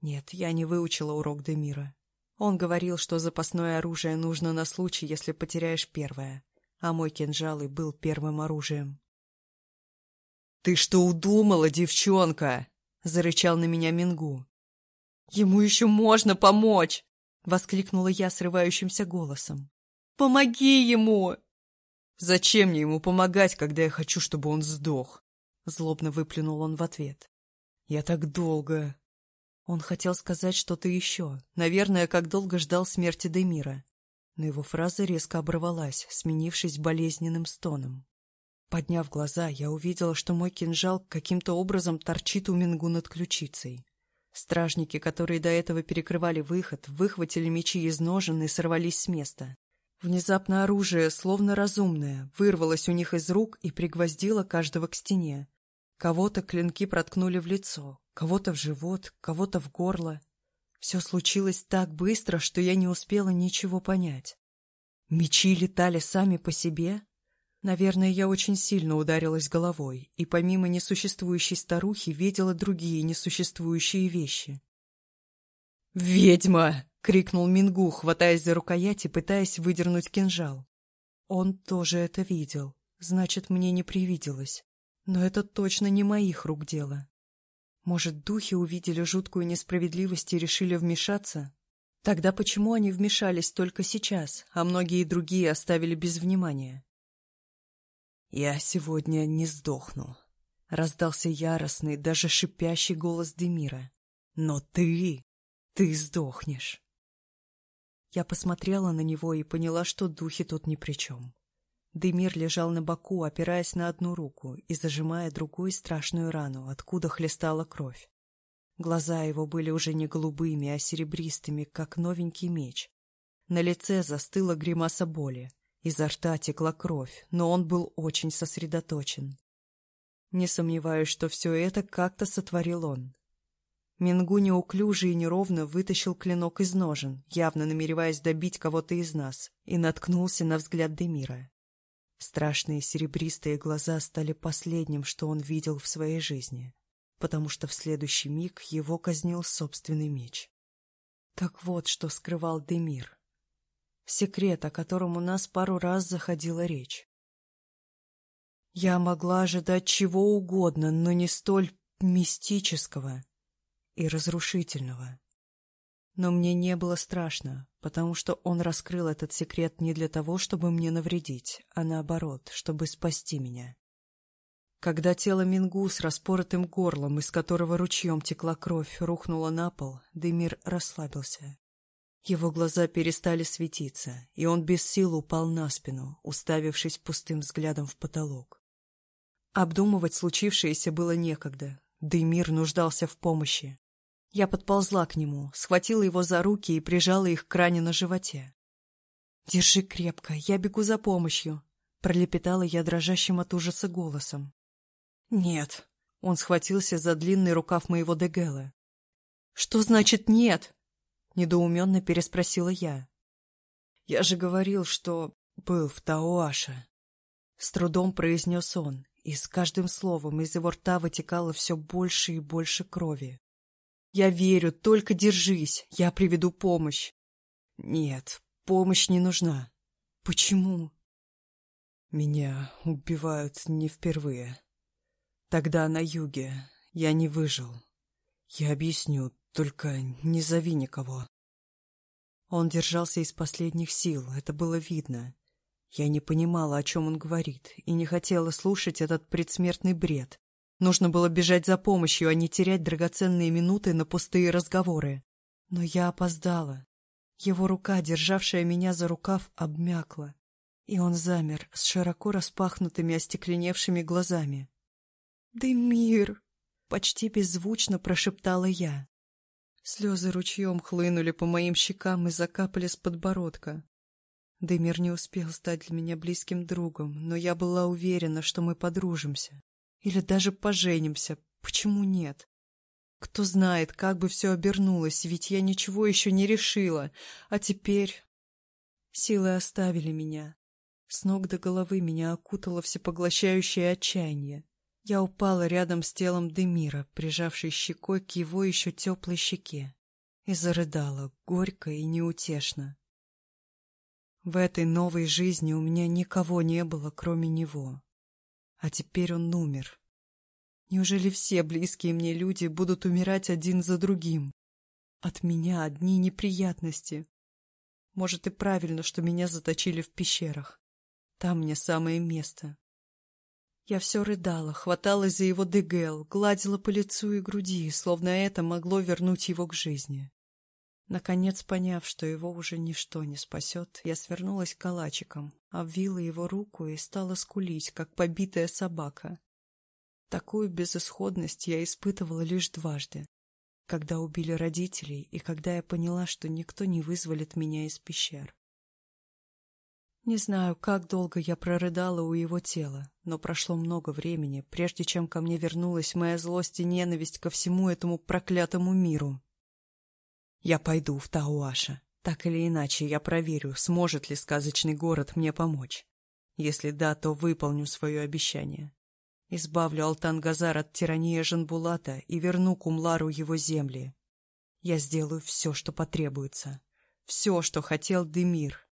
Нет, я не выучила урок Демира. Он говорил, что запасное оружие нужно на случай, если потеряешь первое, а мой кинжал и был первым оружием. «Ты что удумала, девчонка?» — зарычал на меня Мингу. «Ему еще можно помочь!» — воскликнула я срывающимся голосом. «Помоги ему!» «Зачем мне ему помогать, когда я хочу, чтобы он сдох?» Злобно выплюнул он в ответ. «Я так долго...» Он хотел сказать что-то еще, наверное, как долго ждал смерти Демира. Но его фраза резко оборвалась, сменившись болезненным стоном. Подняв глаза, я увидела, что мой кинжал каким-то образом торчит у Мингу над ключицей. Стражники, которые до этого перекрывали выход, выхватили мечи из ножен и сорвались с места. Внезапно оружие, словно разумное, вырвалось у них из рук и пригвоздило каждого к стене. Кого-то клинки проткнули в лицо, кого-то в живот, кого-то в горло. Все случилось так быстро, что я не успела ничего понять. Мечи летали сами по себе, Наверное, я очень сильно ударилась головой, и помимо несуществующей старухи видела другие несуществующие вещи. «Ведьма!» — крикнул Мингу, хватаясь за рукоять и пытаясь выдернуть кинжал. Он тоже это видел, значит, мне не привиделось. Но это точно не моих рук дело. Может, духи увидели жуткую несправедливость и решили вмешаться? Тогда почему они вмешались только сейчас, а многие другие оставили без внимания? «Я сегодня не сдохну», — раздался яростный, даже шипящий голос Демира. «Но ты, ты сдохнешь». Я посмотрела на него и поняла, что духи тут ни при чем. Демир лежал на боку, опираясь на одну руку и зажимая другую страшную рану, откуда хлестала кровь. Глаза его были уже не голубыми, а серебристыми, как новенький меч. На лице застыла гримаса боли. Изо рта текла кровь, но он был очень сосредоточен. Не сомневаюсь, что все это как-то сотворил он. Мингу неуклюже и неровно вытащил клинок из ножен, явно намереваясь добить кого-то из нас, и наткнулся на взгляд Демира. Страшные серебристые глаза стали последним, что он видел в своей жизни, потому что в следующий миг его казнил собственный меч. Так вот, что скрывал Демир секрет, о котором у нас пару раз заходила речь. Я могла ожидать чего угодно, но не столь мистического и разрушительного. Но мне не было страшно, потому что он раскрыл этот секрет не для того, чтобы мне навредить, а наоборот, чтобы спасти меня. Когда тело Мингу с распоротым горлом, из которого ручьем текла кровь, рухнуло на пол, Демир расслабился. Его глаза перестали светиться, и он без сил упал на спину, уставившись пустым взглядом в потолок. Обдумывать случившееся было некогда, да и мир нуждался в помощи. Я подползла к нему, схватила его за руки и прижала их к ране на животе. «Держи крепко, я бегу за помощью», — пролепетала я дрожащим от ужаса голосом. «Нет», — он схватился за длинный рукав моего дегела. «Что значит «нет»?» Недоуменно переспросила я. «Я же говорил, что был в Тауаше». С трудом произнес он, и с каждым словом из его рта вытекало все больше и больше крови. «Я верю, только держись, я приведу помощь». «Нет, помощь не нужна». «Почему?» «Меня убивают не впервые». Тогда на юге я не выжил. Я объясню, только не зови никого. Он держался из последних сил, это было видно. Я не понимала, о чем он говорит, и не хотела слушать этот предсмертный бред. Нужно было бежать за помощью, а не терять драгоценные минуты на пустые разговоры. Но я опоздала. Его рука, державшая меня за рукав, обмякла, и он замер с широко распахнутыми остекленевшими глазами. «Демир!» — почти беззвучно прошептала я. Слезы ручьем хлынули по моим щекам и закапали с подбородка. Демир не успел стать для меня близким другом, но я была уверена, что мы подружимся. Или даже поженимся. Почему нет? Кто знает, как бы все обернулось, ведь я ничего еще не решила. А теперь... Силы оставили меня. С ног до головы меня окутало всепоглощающее отчаяние. Я упала рядом с телом Демира, прижавшей щекой к его еще теплой щеке, и зарыдала, горько и неутешно. В этой новой жизни у меня никого не было, кроме него. А теперь он умер. Неужели все близкие мне люди будут умирать один за другим? От меня одни неприятности. Может, и правильно, что меня заточили в пещерах. Там мне самое место. Я все рыдала, хваталась за его дегел, гладила по лицу и груди, словно это могло вернуть его к жизни. Наконец, поняв, что его уже ничто не спасет, я свернулась калачиком, обвила его руку и стала скулить, как побитая собака. Такую безысходность я испытывала лишь дважды. Когда убили родителей и когда я поняла, что никто не вызволит меня из пещер. Не знаю, как долго я прорыдала у его тела, но прошло много времени, прежде чем ко мне вернулась моя злость и ненависть ко всему этому проклятому миру. Я пойду в Тауаша. Так или иначе, я проверю, сможет ли сказочный город мне помочь. Если да, то выполню свое обещание. Избавлю Алтан-Газар от тирании Жанбулата и верну Кумлару его земли. Я сделаю все, что потребуется. Все, что хотел Демир,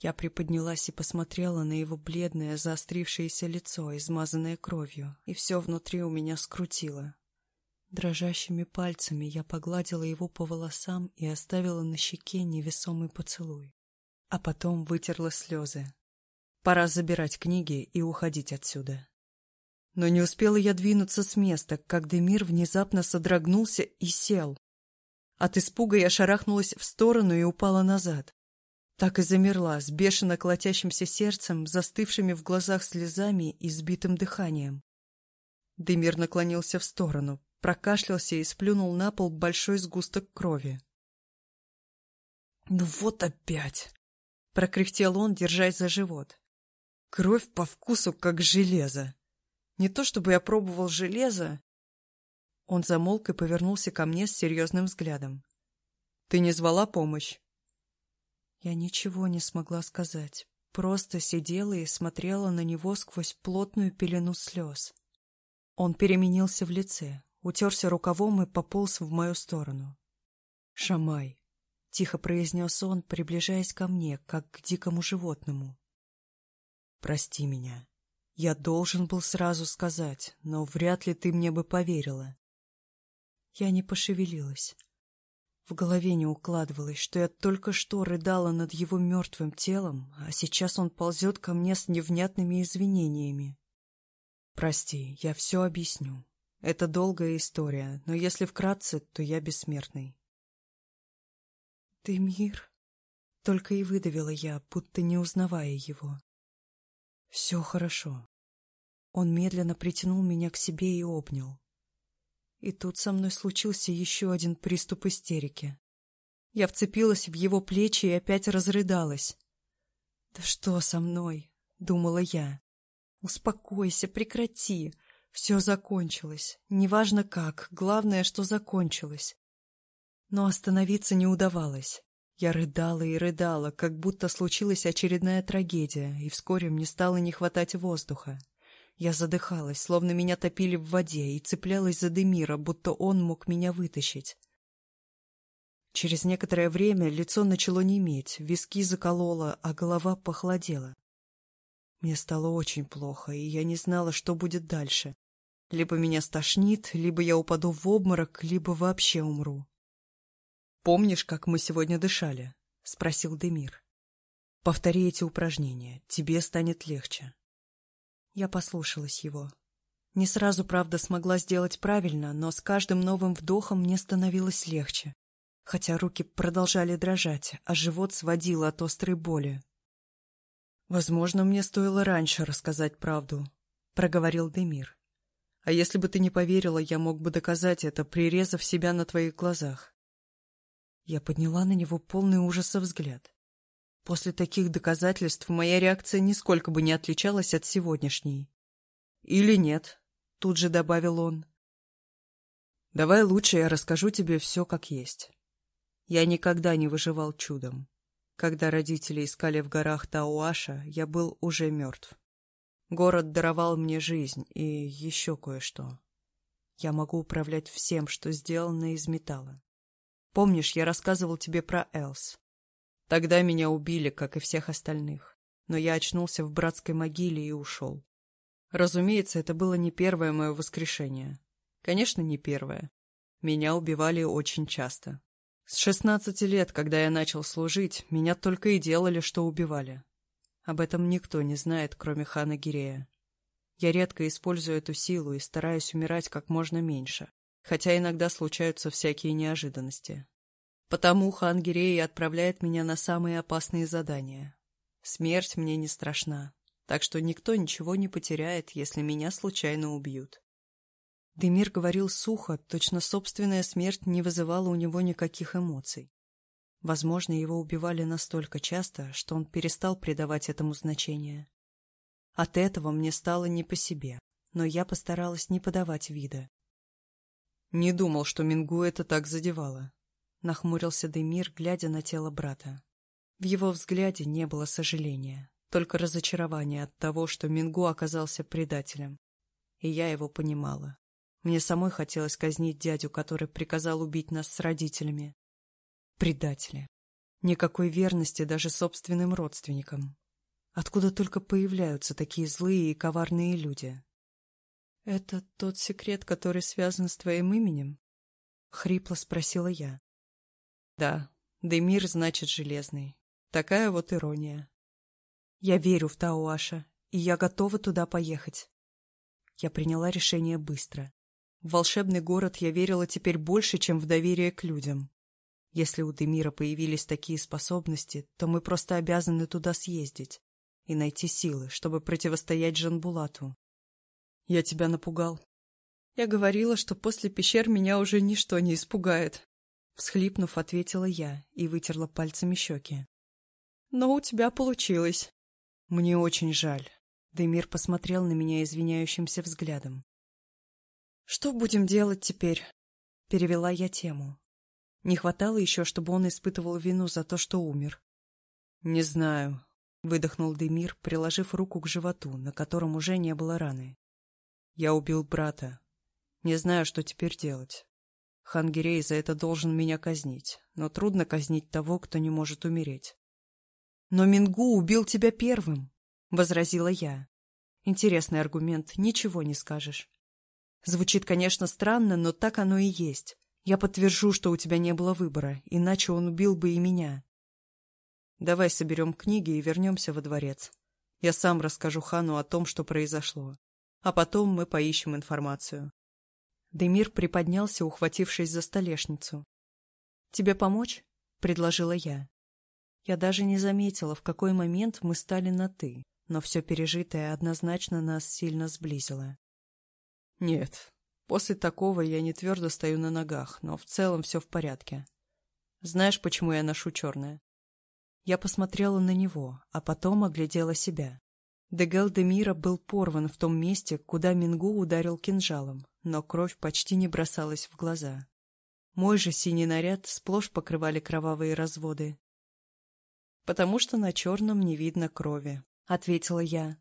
я приподнялась и посмотрела на его бледное, заострившееся лицо, измазанное кровью, и все внутри у меня скрутило. Дрожащими пальцами я погладила его по волосам и оставила на щеке невесомый поцелуй. А потом вытерла слезы. Пора забирать книги и уходить отсюда. Но не успела я двинуться с места, как Демир внезапно содрогнулся и сел. От испуга я шарахнулась в сторону и упала назад. Так и замерла, с бешено колотящимся сердцем, застывшими в глазах слезами и сбитым дыханием. Демир наклонился в сторону, прокашлялся и сплюнул на пол большой сгусток крови. «Ну вот опять!» — прокряхтел он, держась за живот. «Кровь по вкусу, как железо. Не то чтобы я пробовал железо...» Он замолк и повернулся ко мне с серьезным взглядом. «Ты не звала помощь?» Я ничего не смогла сказать, просто сидела и смотрела на него сквозь плотную пелену слез. Он переменился в лице, утерся рукавом и пополз в мою сторону. «Шамай», — тихо произнес он, приближаясь ко мне, как к дикому животному. «Прости меня. Я должен был сразу сказать, но вряд ли ты мне бы поверила». Я не пошевелилась. В голове не укладывалось, что я только что рыдала над его мертвым телом, а сейчас он ползет ко мне с невнятными извинениями. «Прости, я все объясню. Это долгая история, но если вкратце, то я бессмертный». «Ты мир?» — только и выдавила я, будто не узнавая его. «Все хорошо». Он медленно притянул меня к себе и обнял. И тут со мной случился еще один приступ истерики. Я вцепилась в его плечи и опять разрыдалась. «Да что со мной?» — думала я. «Успокойся, прекрати. Все закончилось. Неважно как, главное, что закончилось». Но остановиться не удавалось. Я рыдала и рыдала, как будто случилась очередная трагедия, и вскоре мне стало не хватать воздуха. Я задыхалась, словно меня топили в воде, и цеплялась за Демира, будто он мог меня вытащить. Через некоторое время лицо начало неметь, виски закололо, а голова похолодела. Мне стало очень плохо, и я не знала, что будет дальше. Либо меня стошнит, либо я упаду в обморок, либо вообще умру. «Помнишь, как мы сегодня дышали?» — спросил Демир. «Повтори эти упражнения, тебе станет легче». Я послушалась его. Не сразу, правда, смогла сделать правильно, но с каждым новым вдохом мне становилось легче, хотя руки продолжали дрожать, а живот сводило от острой боли. «Возможно, мне стоило раньше рассказать правду», — проговорил Демир. «А если бы ты не поверила, я мог бы доказать это, прирезав себя на твоих глазах». Я подняла на него полный ужаса взгляд. После таких доказательств моя реакция нисколько бы не отличалась от сегодняшней. «Или нет», — тут же добавил он. «Давай лучше я расскажу тебе все как есть. Я никогда не выживал чудом. Когда родители искали в горах Тауаша, я был уже мертв. Город даровал мне жизнь и еще кое-что. Я могу управлять всем, что сделано из металла. Помнишь, я рассказывал тебе про Элс? Тогда меня убили, как и всех остальных. Но я очнулся в братской могиле и ушел. Разумеется, это было не первое мое воскрешение. Конечно, не первое. Меня убивали очень часто. С шестнадцати лет, когда я начал служить, меня только и делали, что убивали. Об этом никто не знает, кроме хана Гирея. Я редко использую эту силу и стараюсь умирать как можно меньше хотя иногда случаются всякие неожиданности. Потому хан Гирей отправляет меня на самые опасные задания. Смерть мне не страшна, так что никто ничего не потеряет, если меня случайно убьют. Демир говорил сухо, точно собственная смерть не вызывала у него никаких эмоций. Возможно, его убивали настолько часто, что он перестал придавать этому значение. От этого мне стало не по себе, но я постаралась не подавать вида. Не думал, что Мингу это так задевало. Нахмурился Демир, глядя на тело брата. В его взгляде не было сожаления, только разочарование от того, что Мингу оказался предателем. И я его понимала. Мне самой хотелось казнить дядю, который приказал убить нас с родителями. Предатели. Никакой верности даже собственным родственникам. Откуда только появляются такие злые и коварные люди? «Это тот секрет, который связан с твоим именем?» — хрипло спросила я. «Да, Демир значит железный. Такая вот ирония. Я верю в Тауаша, и я готова туда поехать». Я приняла решение быстро. В волшебный город я верила теперь больше, чем в доверие к людям. Если у Демира появились такие способности, то мы просто обязаны туда съездить и найти силы, чтобы противостоять Жанбулату. Я тебя напугал. Я говорила, что после пещер меня уже ничто не испугает. Всхлипнув, ответила я и вытерла пальцами щеки. Но у тебя получилось. Мне очень жаль. Демир посмотрел на меня извиняющимся взглядом. «Что будем делать теперь?» Перевела я тему. Не хватало еще, чтобы он испытывал вину за то, что умер. «Не знаю», — выдохнул Демир, приложив руку к животу, на котором уже не было раны. Я убил брата. Не знаю, что теперь делать. Хангерей за это должен меня казнить, но трудно казнить того, кто не может умереть. «Но Мингу убил тебя первым», — возразила я. Интересный аргумент, ничего не скажешь. Звучит, конечно, странно, но так оно и есть. Я подтвержу, что у тебя не было выбора, иначе он убил бы и меня. Давай соберем книги и вернемся во дворец. Я сам расскажу хану о том, что произошло а потом мы поищем информацию. Демир приподнялся, ухватившись за столешницу. «Тебе помочь?» — предложила я. Я даже не заметила, в какой момент мы стали на «ты», но все пережитое однозначно нас сильно сблизило. «Нет, после такого я не твердо стою на ногах, но в целом все в порядке. Знаешь, почему я ношу черное?» Я посмотрела на него, а потом оглядела себя. Дегел де был порван в том месте, куда Мингу ударил кинжалом, но кровь почти не бросалась в глаза. Мой же синий наряд сплошь покрывали кровавые разводы. «Потому что на черном не видно крови», — ответила я.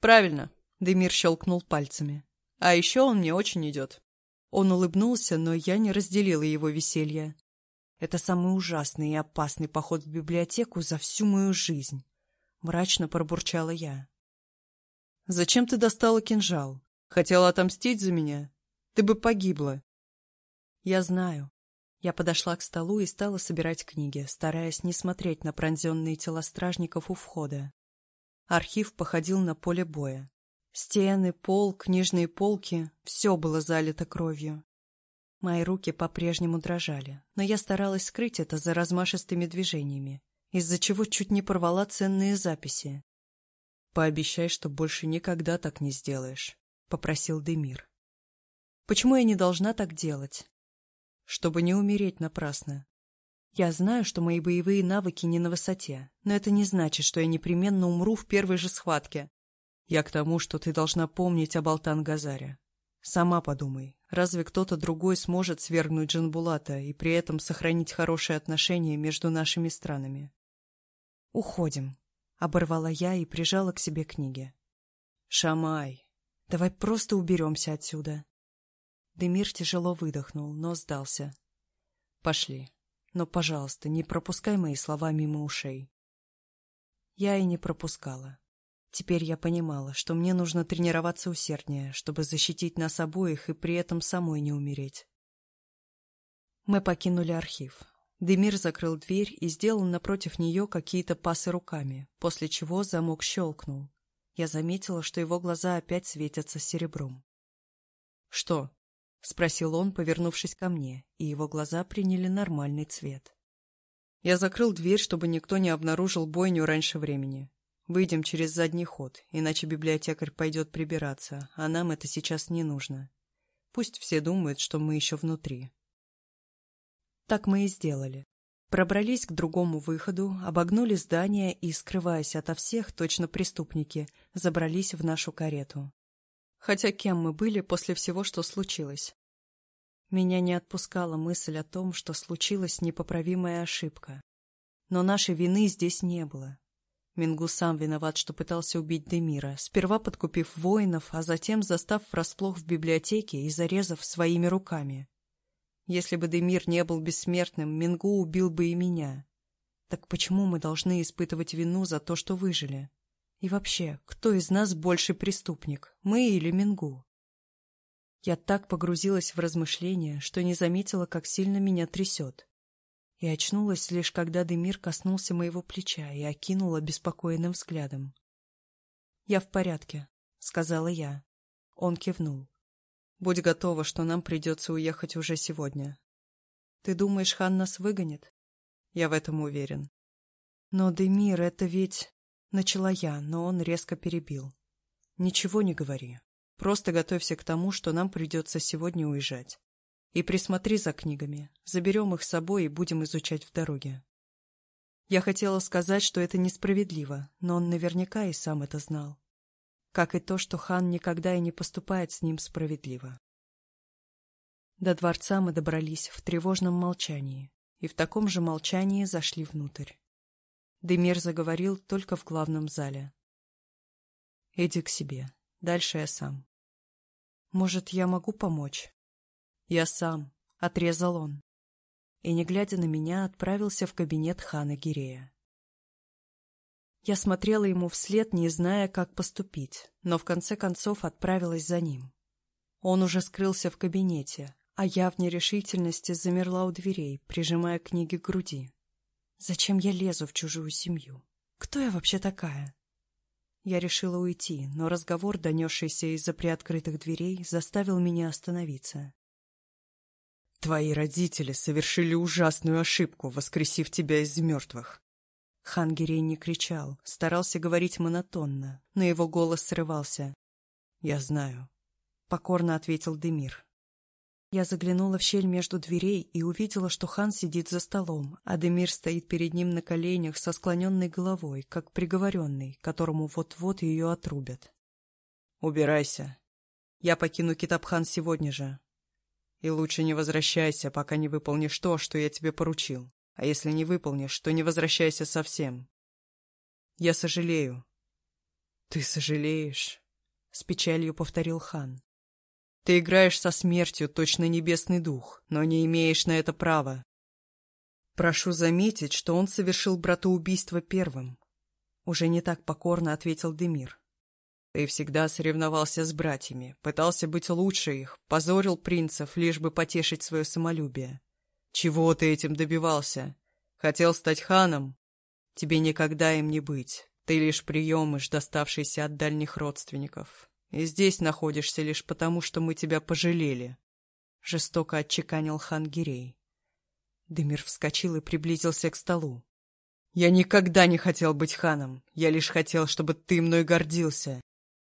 «Правильно», — Демир щелкнул пальцами. «А еще он мне очень идет». Он улыбнулся, но я не разделила его веселье. Это самый ужасный и опасный поход в библиотеку за всю мою жизнь. Мрачно пробурчала я. «Зачем ты достала кинжал?» Хотела отомстить за меня? Ты бы погибла. Я знаю. Я подошла к столу и стала собирать книги, стараясь не смотреть на пронзенные тела стражников у входа. Архив походил на поле боя. Стены, пол, книжные полки — все было залито кровью. Мои руки по-прежнему дрожали, но я старалась скрыть это за размашистыми движениями, из-за чего чуть не порвала ценные записи. «Пообещай, что больше никогда так не сделаешь», — попросил Демир. «Почему я не должна так делать?» «Чтобы не умереть напрасно». «Я знаю, что мои боевые навыки не на высоте, но это не значит, что я непременно умру в первой же схватке». «Я к тому, что ты должна помнить об Алтан-Газаре. Сама подумай, разве кто-то другой сможет свергнуть Джанбулата и при этом сохранить хорошие отношения между нашими странами?» «Уходим», — оборвала я и прижала к себе книги. «Шамай, давай просто уберемся отсюда». Демир тяжело выдохнул, но сдался. «Пошли. Но, пожалуйста, не пропускай мои слова мимо ушей». Я и не пропускала. Теперь я понимала, что мне нужно тренироваться усерднее, чтобы защитить нас обоих и при этом самой не умереть. Мы покинули архив. Демир закрыл дверь и сделал напротив нее какие-то пасы руками, после чего замок щелкнул. Я заметила, что его глаза опять светятся серебром. «Что?» — спросил он, повернувшись ко мне, и его глаза приняли нормальный цвет. Я закрыл дверь, чтобы никто не обнаружил бойню раньше времени. Выйдем через задний ход, иначе библиотекарь пойдет прибираться, а нам это сейчас не нужно. Пусть все думают, что мы еще внутри. Так мы и сделали. Пробрались к другому выходу, обогнули здание и, скрываясь ото всех, точно преступники, забрались в нашу карету. Хотя кем мы были после всего, что случилось? Меня не отпускала мысль о том, что случилась непоправимая ошибка. Но нашей вины здесь не было. Мингу сам виноват, что пытался убить Демира, сперва подкупив воинов, а затем застав врасплох в библиотеке и зарезав своими руками. Если бы Демир не был бессмертным, Мингу убил бы и меня. Так почему мы должны испытывать вину за то, что выжили? И вообще, кто из нас больший преступник, мы или Мингу? Я так погрузилась в размышления, что не заметила, как сильно меня трясет. И очнулась лишь, когда Демир коснулся моего плеча и окинула беспокойным взглядом. «Я в порядке», — сказала я. Он кивнул. Будь готова, что нам придется уехать уже сегодня. Ты думаешь, хан нас выгонит? Я в этом уверен. Но, Демир, это ведь... Начала я, но он резко перебил. Ничего не говори. Просто готовься к тому, что нам придется сегодня уезжать. И присмотри за книгами. Заберем их с собой и будем изучать в дороге. Я хотела сказать, что это несправедливо, но он наверняка и сам это знал как и то, что хан никогда и не поступает с ним справедливо. До дворца мы добрались в тревожном молчании, и в таком же молчании зашли внутрь. Демир заговорил только в главном зале. «Иди к себе, дальше я сам». «Может, я могу помочь?» «Я сам», — отрезал он. И, не глядя на меня, отправился в кабинет хана Гирея. Я смотрела ему вслед, не зная, как поступить, но в конце концов отправилась за ним. Он уже скрылся в кабинете, а я в нерешительности замерла у дверей, прижимая книги к груди. Зачем я лезу в чужую семью? Кто я вообще такая? Я решила уйти, но разговор, донесшийся из-за приоткрытых дверей, заставил меня остановиться. «Твои родители совершили ужасную ошибку, воскресив тебя из мертвых. Хангерей не кричал, старался говорить монотонно, но его голос срывался. «Я знаю», — покорно ответил Демир. Я заглянула в щель между дверей и увидела, что хан сидит за столом, а Демир стоит перед ним на коленях со склоненной головой, как приговоренный, которому вот-вот ее отрубят. «Убирайся. Я покину Китабхан сегодня же. И лучше не возвращайся, пока не выполнишь то, что я тебе поручил. А если не выполнишь, то не возвращайся совсем. Я сожалею. Ты сожалеешь? С печалью повторил хан. Ты играешь со смертью, точно небесный дух, но не имеешь на это права. Прошу заметить, что он совершил братоубийство первым. Уже не так покорно ответил Демир. Ты всегда соревновался с братьями, пытался быть лучше их, позорил принцев, лишь бы потешить свое самолюбие. Чего ты этим добивался? Хотел стать ханом? Тебе никогда им не быть. Ты лишь приемыш, доставшийся от дальних родственников. И здесь находишься лишь потому, что мы тебя пожалели. Жестоко отчеканил хан Гирей. Демир вскочил и приблизился к столу. «Я никогда не хотел быть ханом. Я лишь хотел, чтобы ты мной гордился.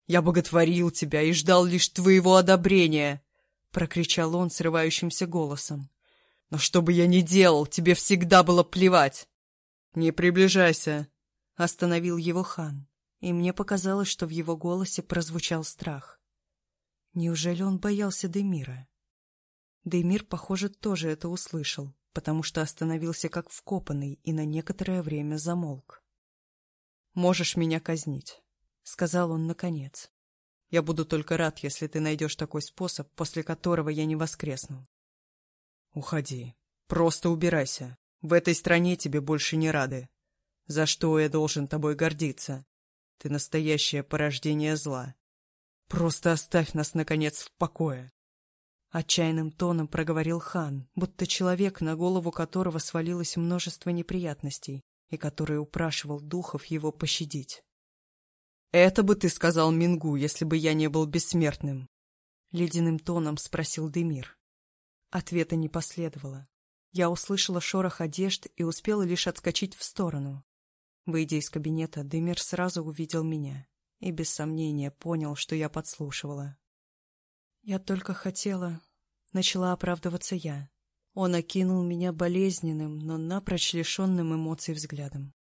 Я боготворил тебя и ждал лишь твоего одобрения!» Прокричал он срывающимся голосом. «Но что бы я ни делал, тебе всегда было плевать!» «Не приближайся!» Остановил его хан, и мне показалось, что в его голосе прозвучал страх. Неужели он боялся Демира? Демир, похоже, тоже это услышал, потому что остановился как вкопанный и на некоторое время замолк. «Можешь меня казнить», — сказал он наконец. «Я буду только рад, если ты найдешь такой способ, после которого я не воскресну». «Уходи. Просто убирайся. В этой стране тебе больше не рады. За что я должен тобой гордиться? Ты настоящее порождение зла. Просто оставь нас, наконец, в покое. Отчаянным тоном проговорил хан, будто человек, на голову которого свалилось множество неприятностей, и который упрашивал духов его пощадить. «Это бы ты сказал Мингу, если бы я не был бессмертным!» Ледяным тоном спросил Демир. Ответа не последовало. Я услышала шорох одежд и успела лишь отскочить в сторону. Выйдя из кабинета, Демир сразу увидел меня и без сомнения понял, что я подслушивала. Я только хотела... Начала оправдываться я. Он окинул меня болезненным, но напрочь лишенным эмоций взглядом.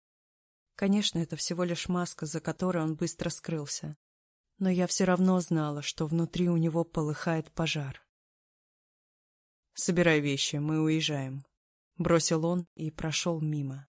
Конечно, это всего лишь маска, за которой он быстро скрылся. Но я все равно знала, что внутри у него полыхает пожар. «Собирай вещи, мы уезжаем», — бросил он и прошел мимо.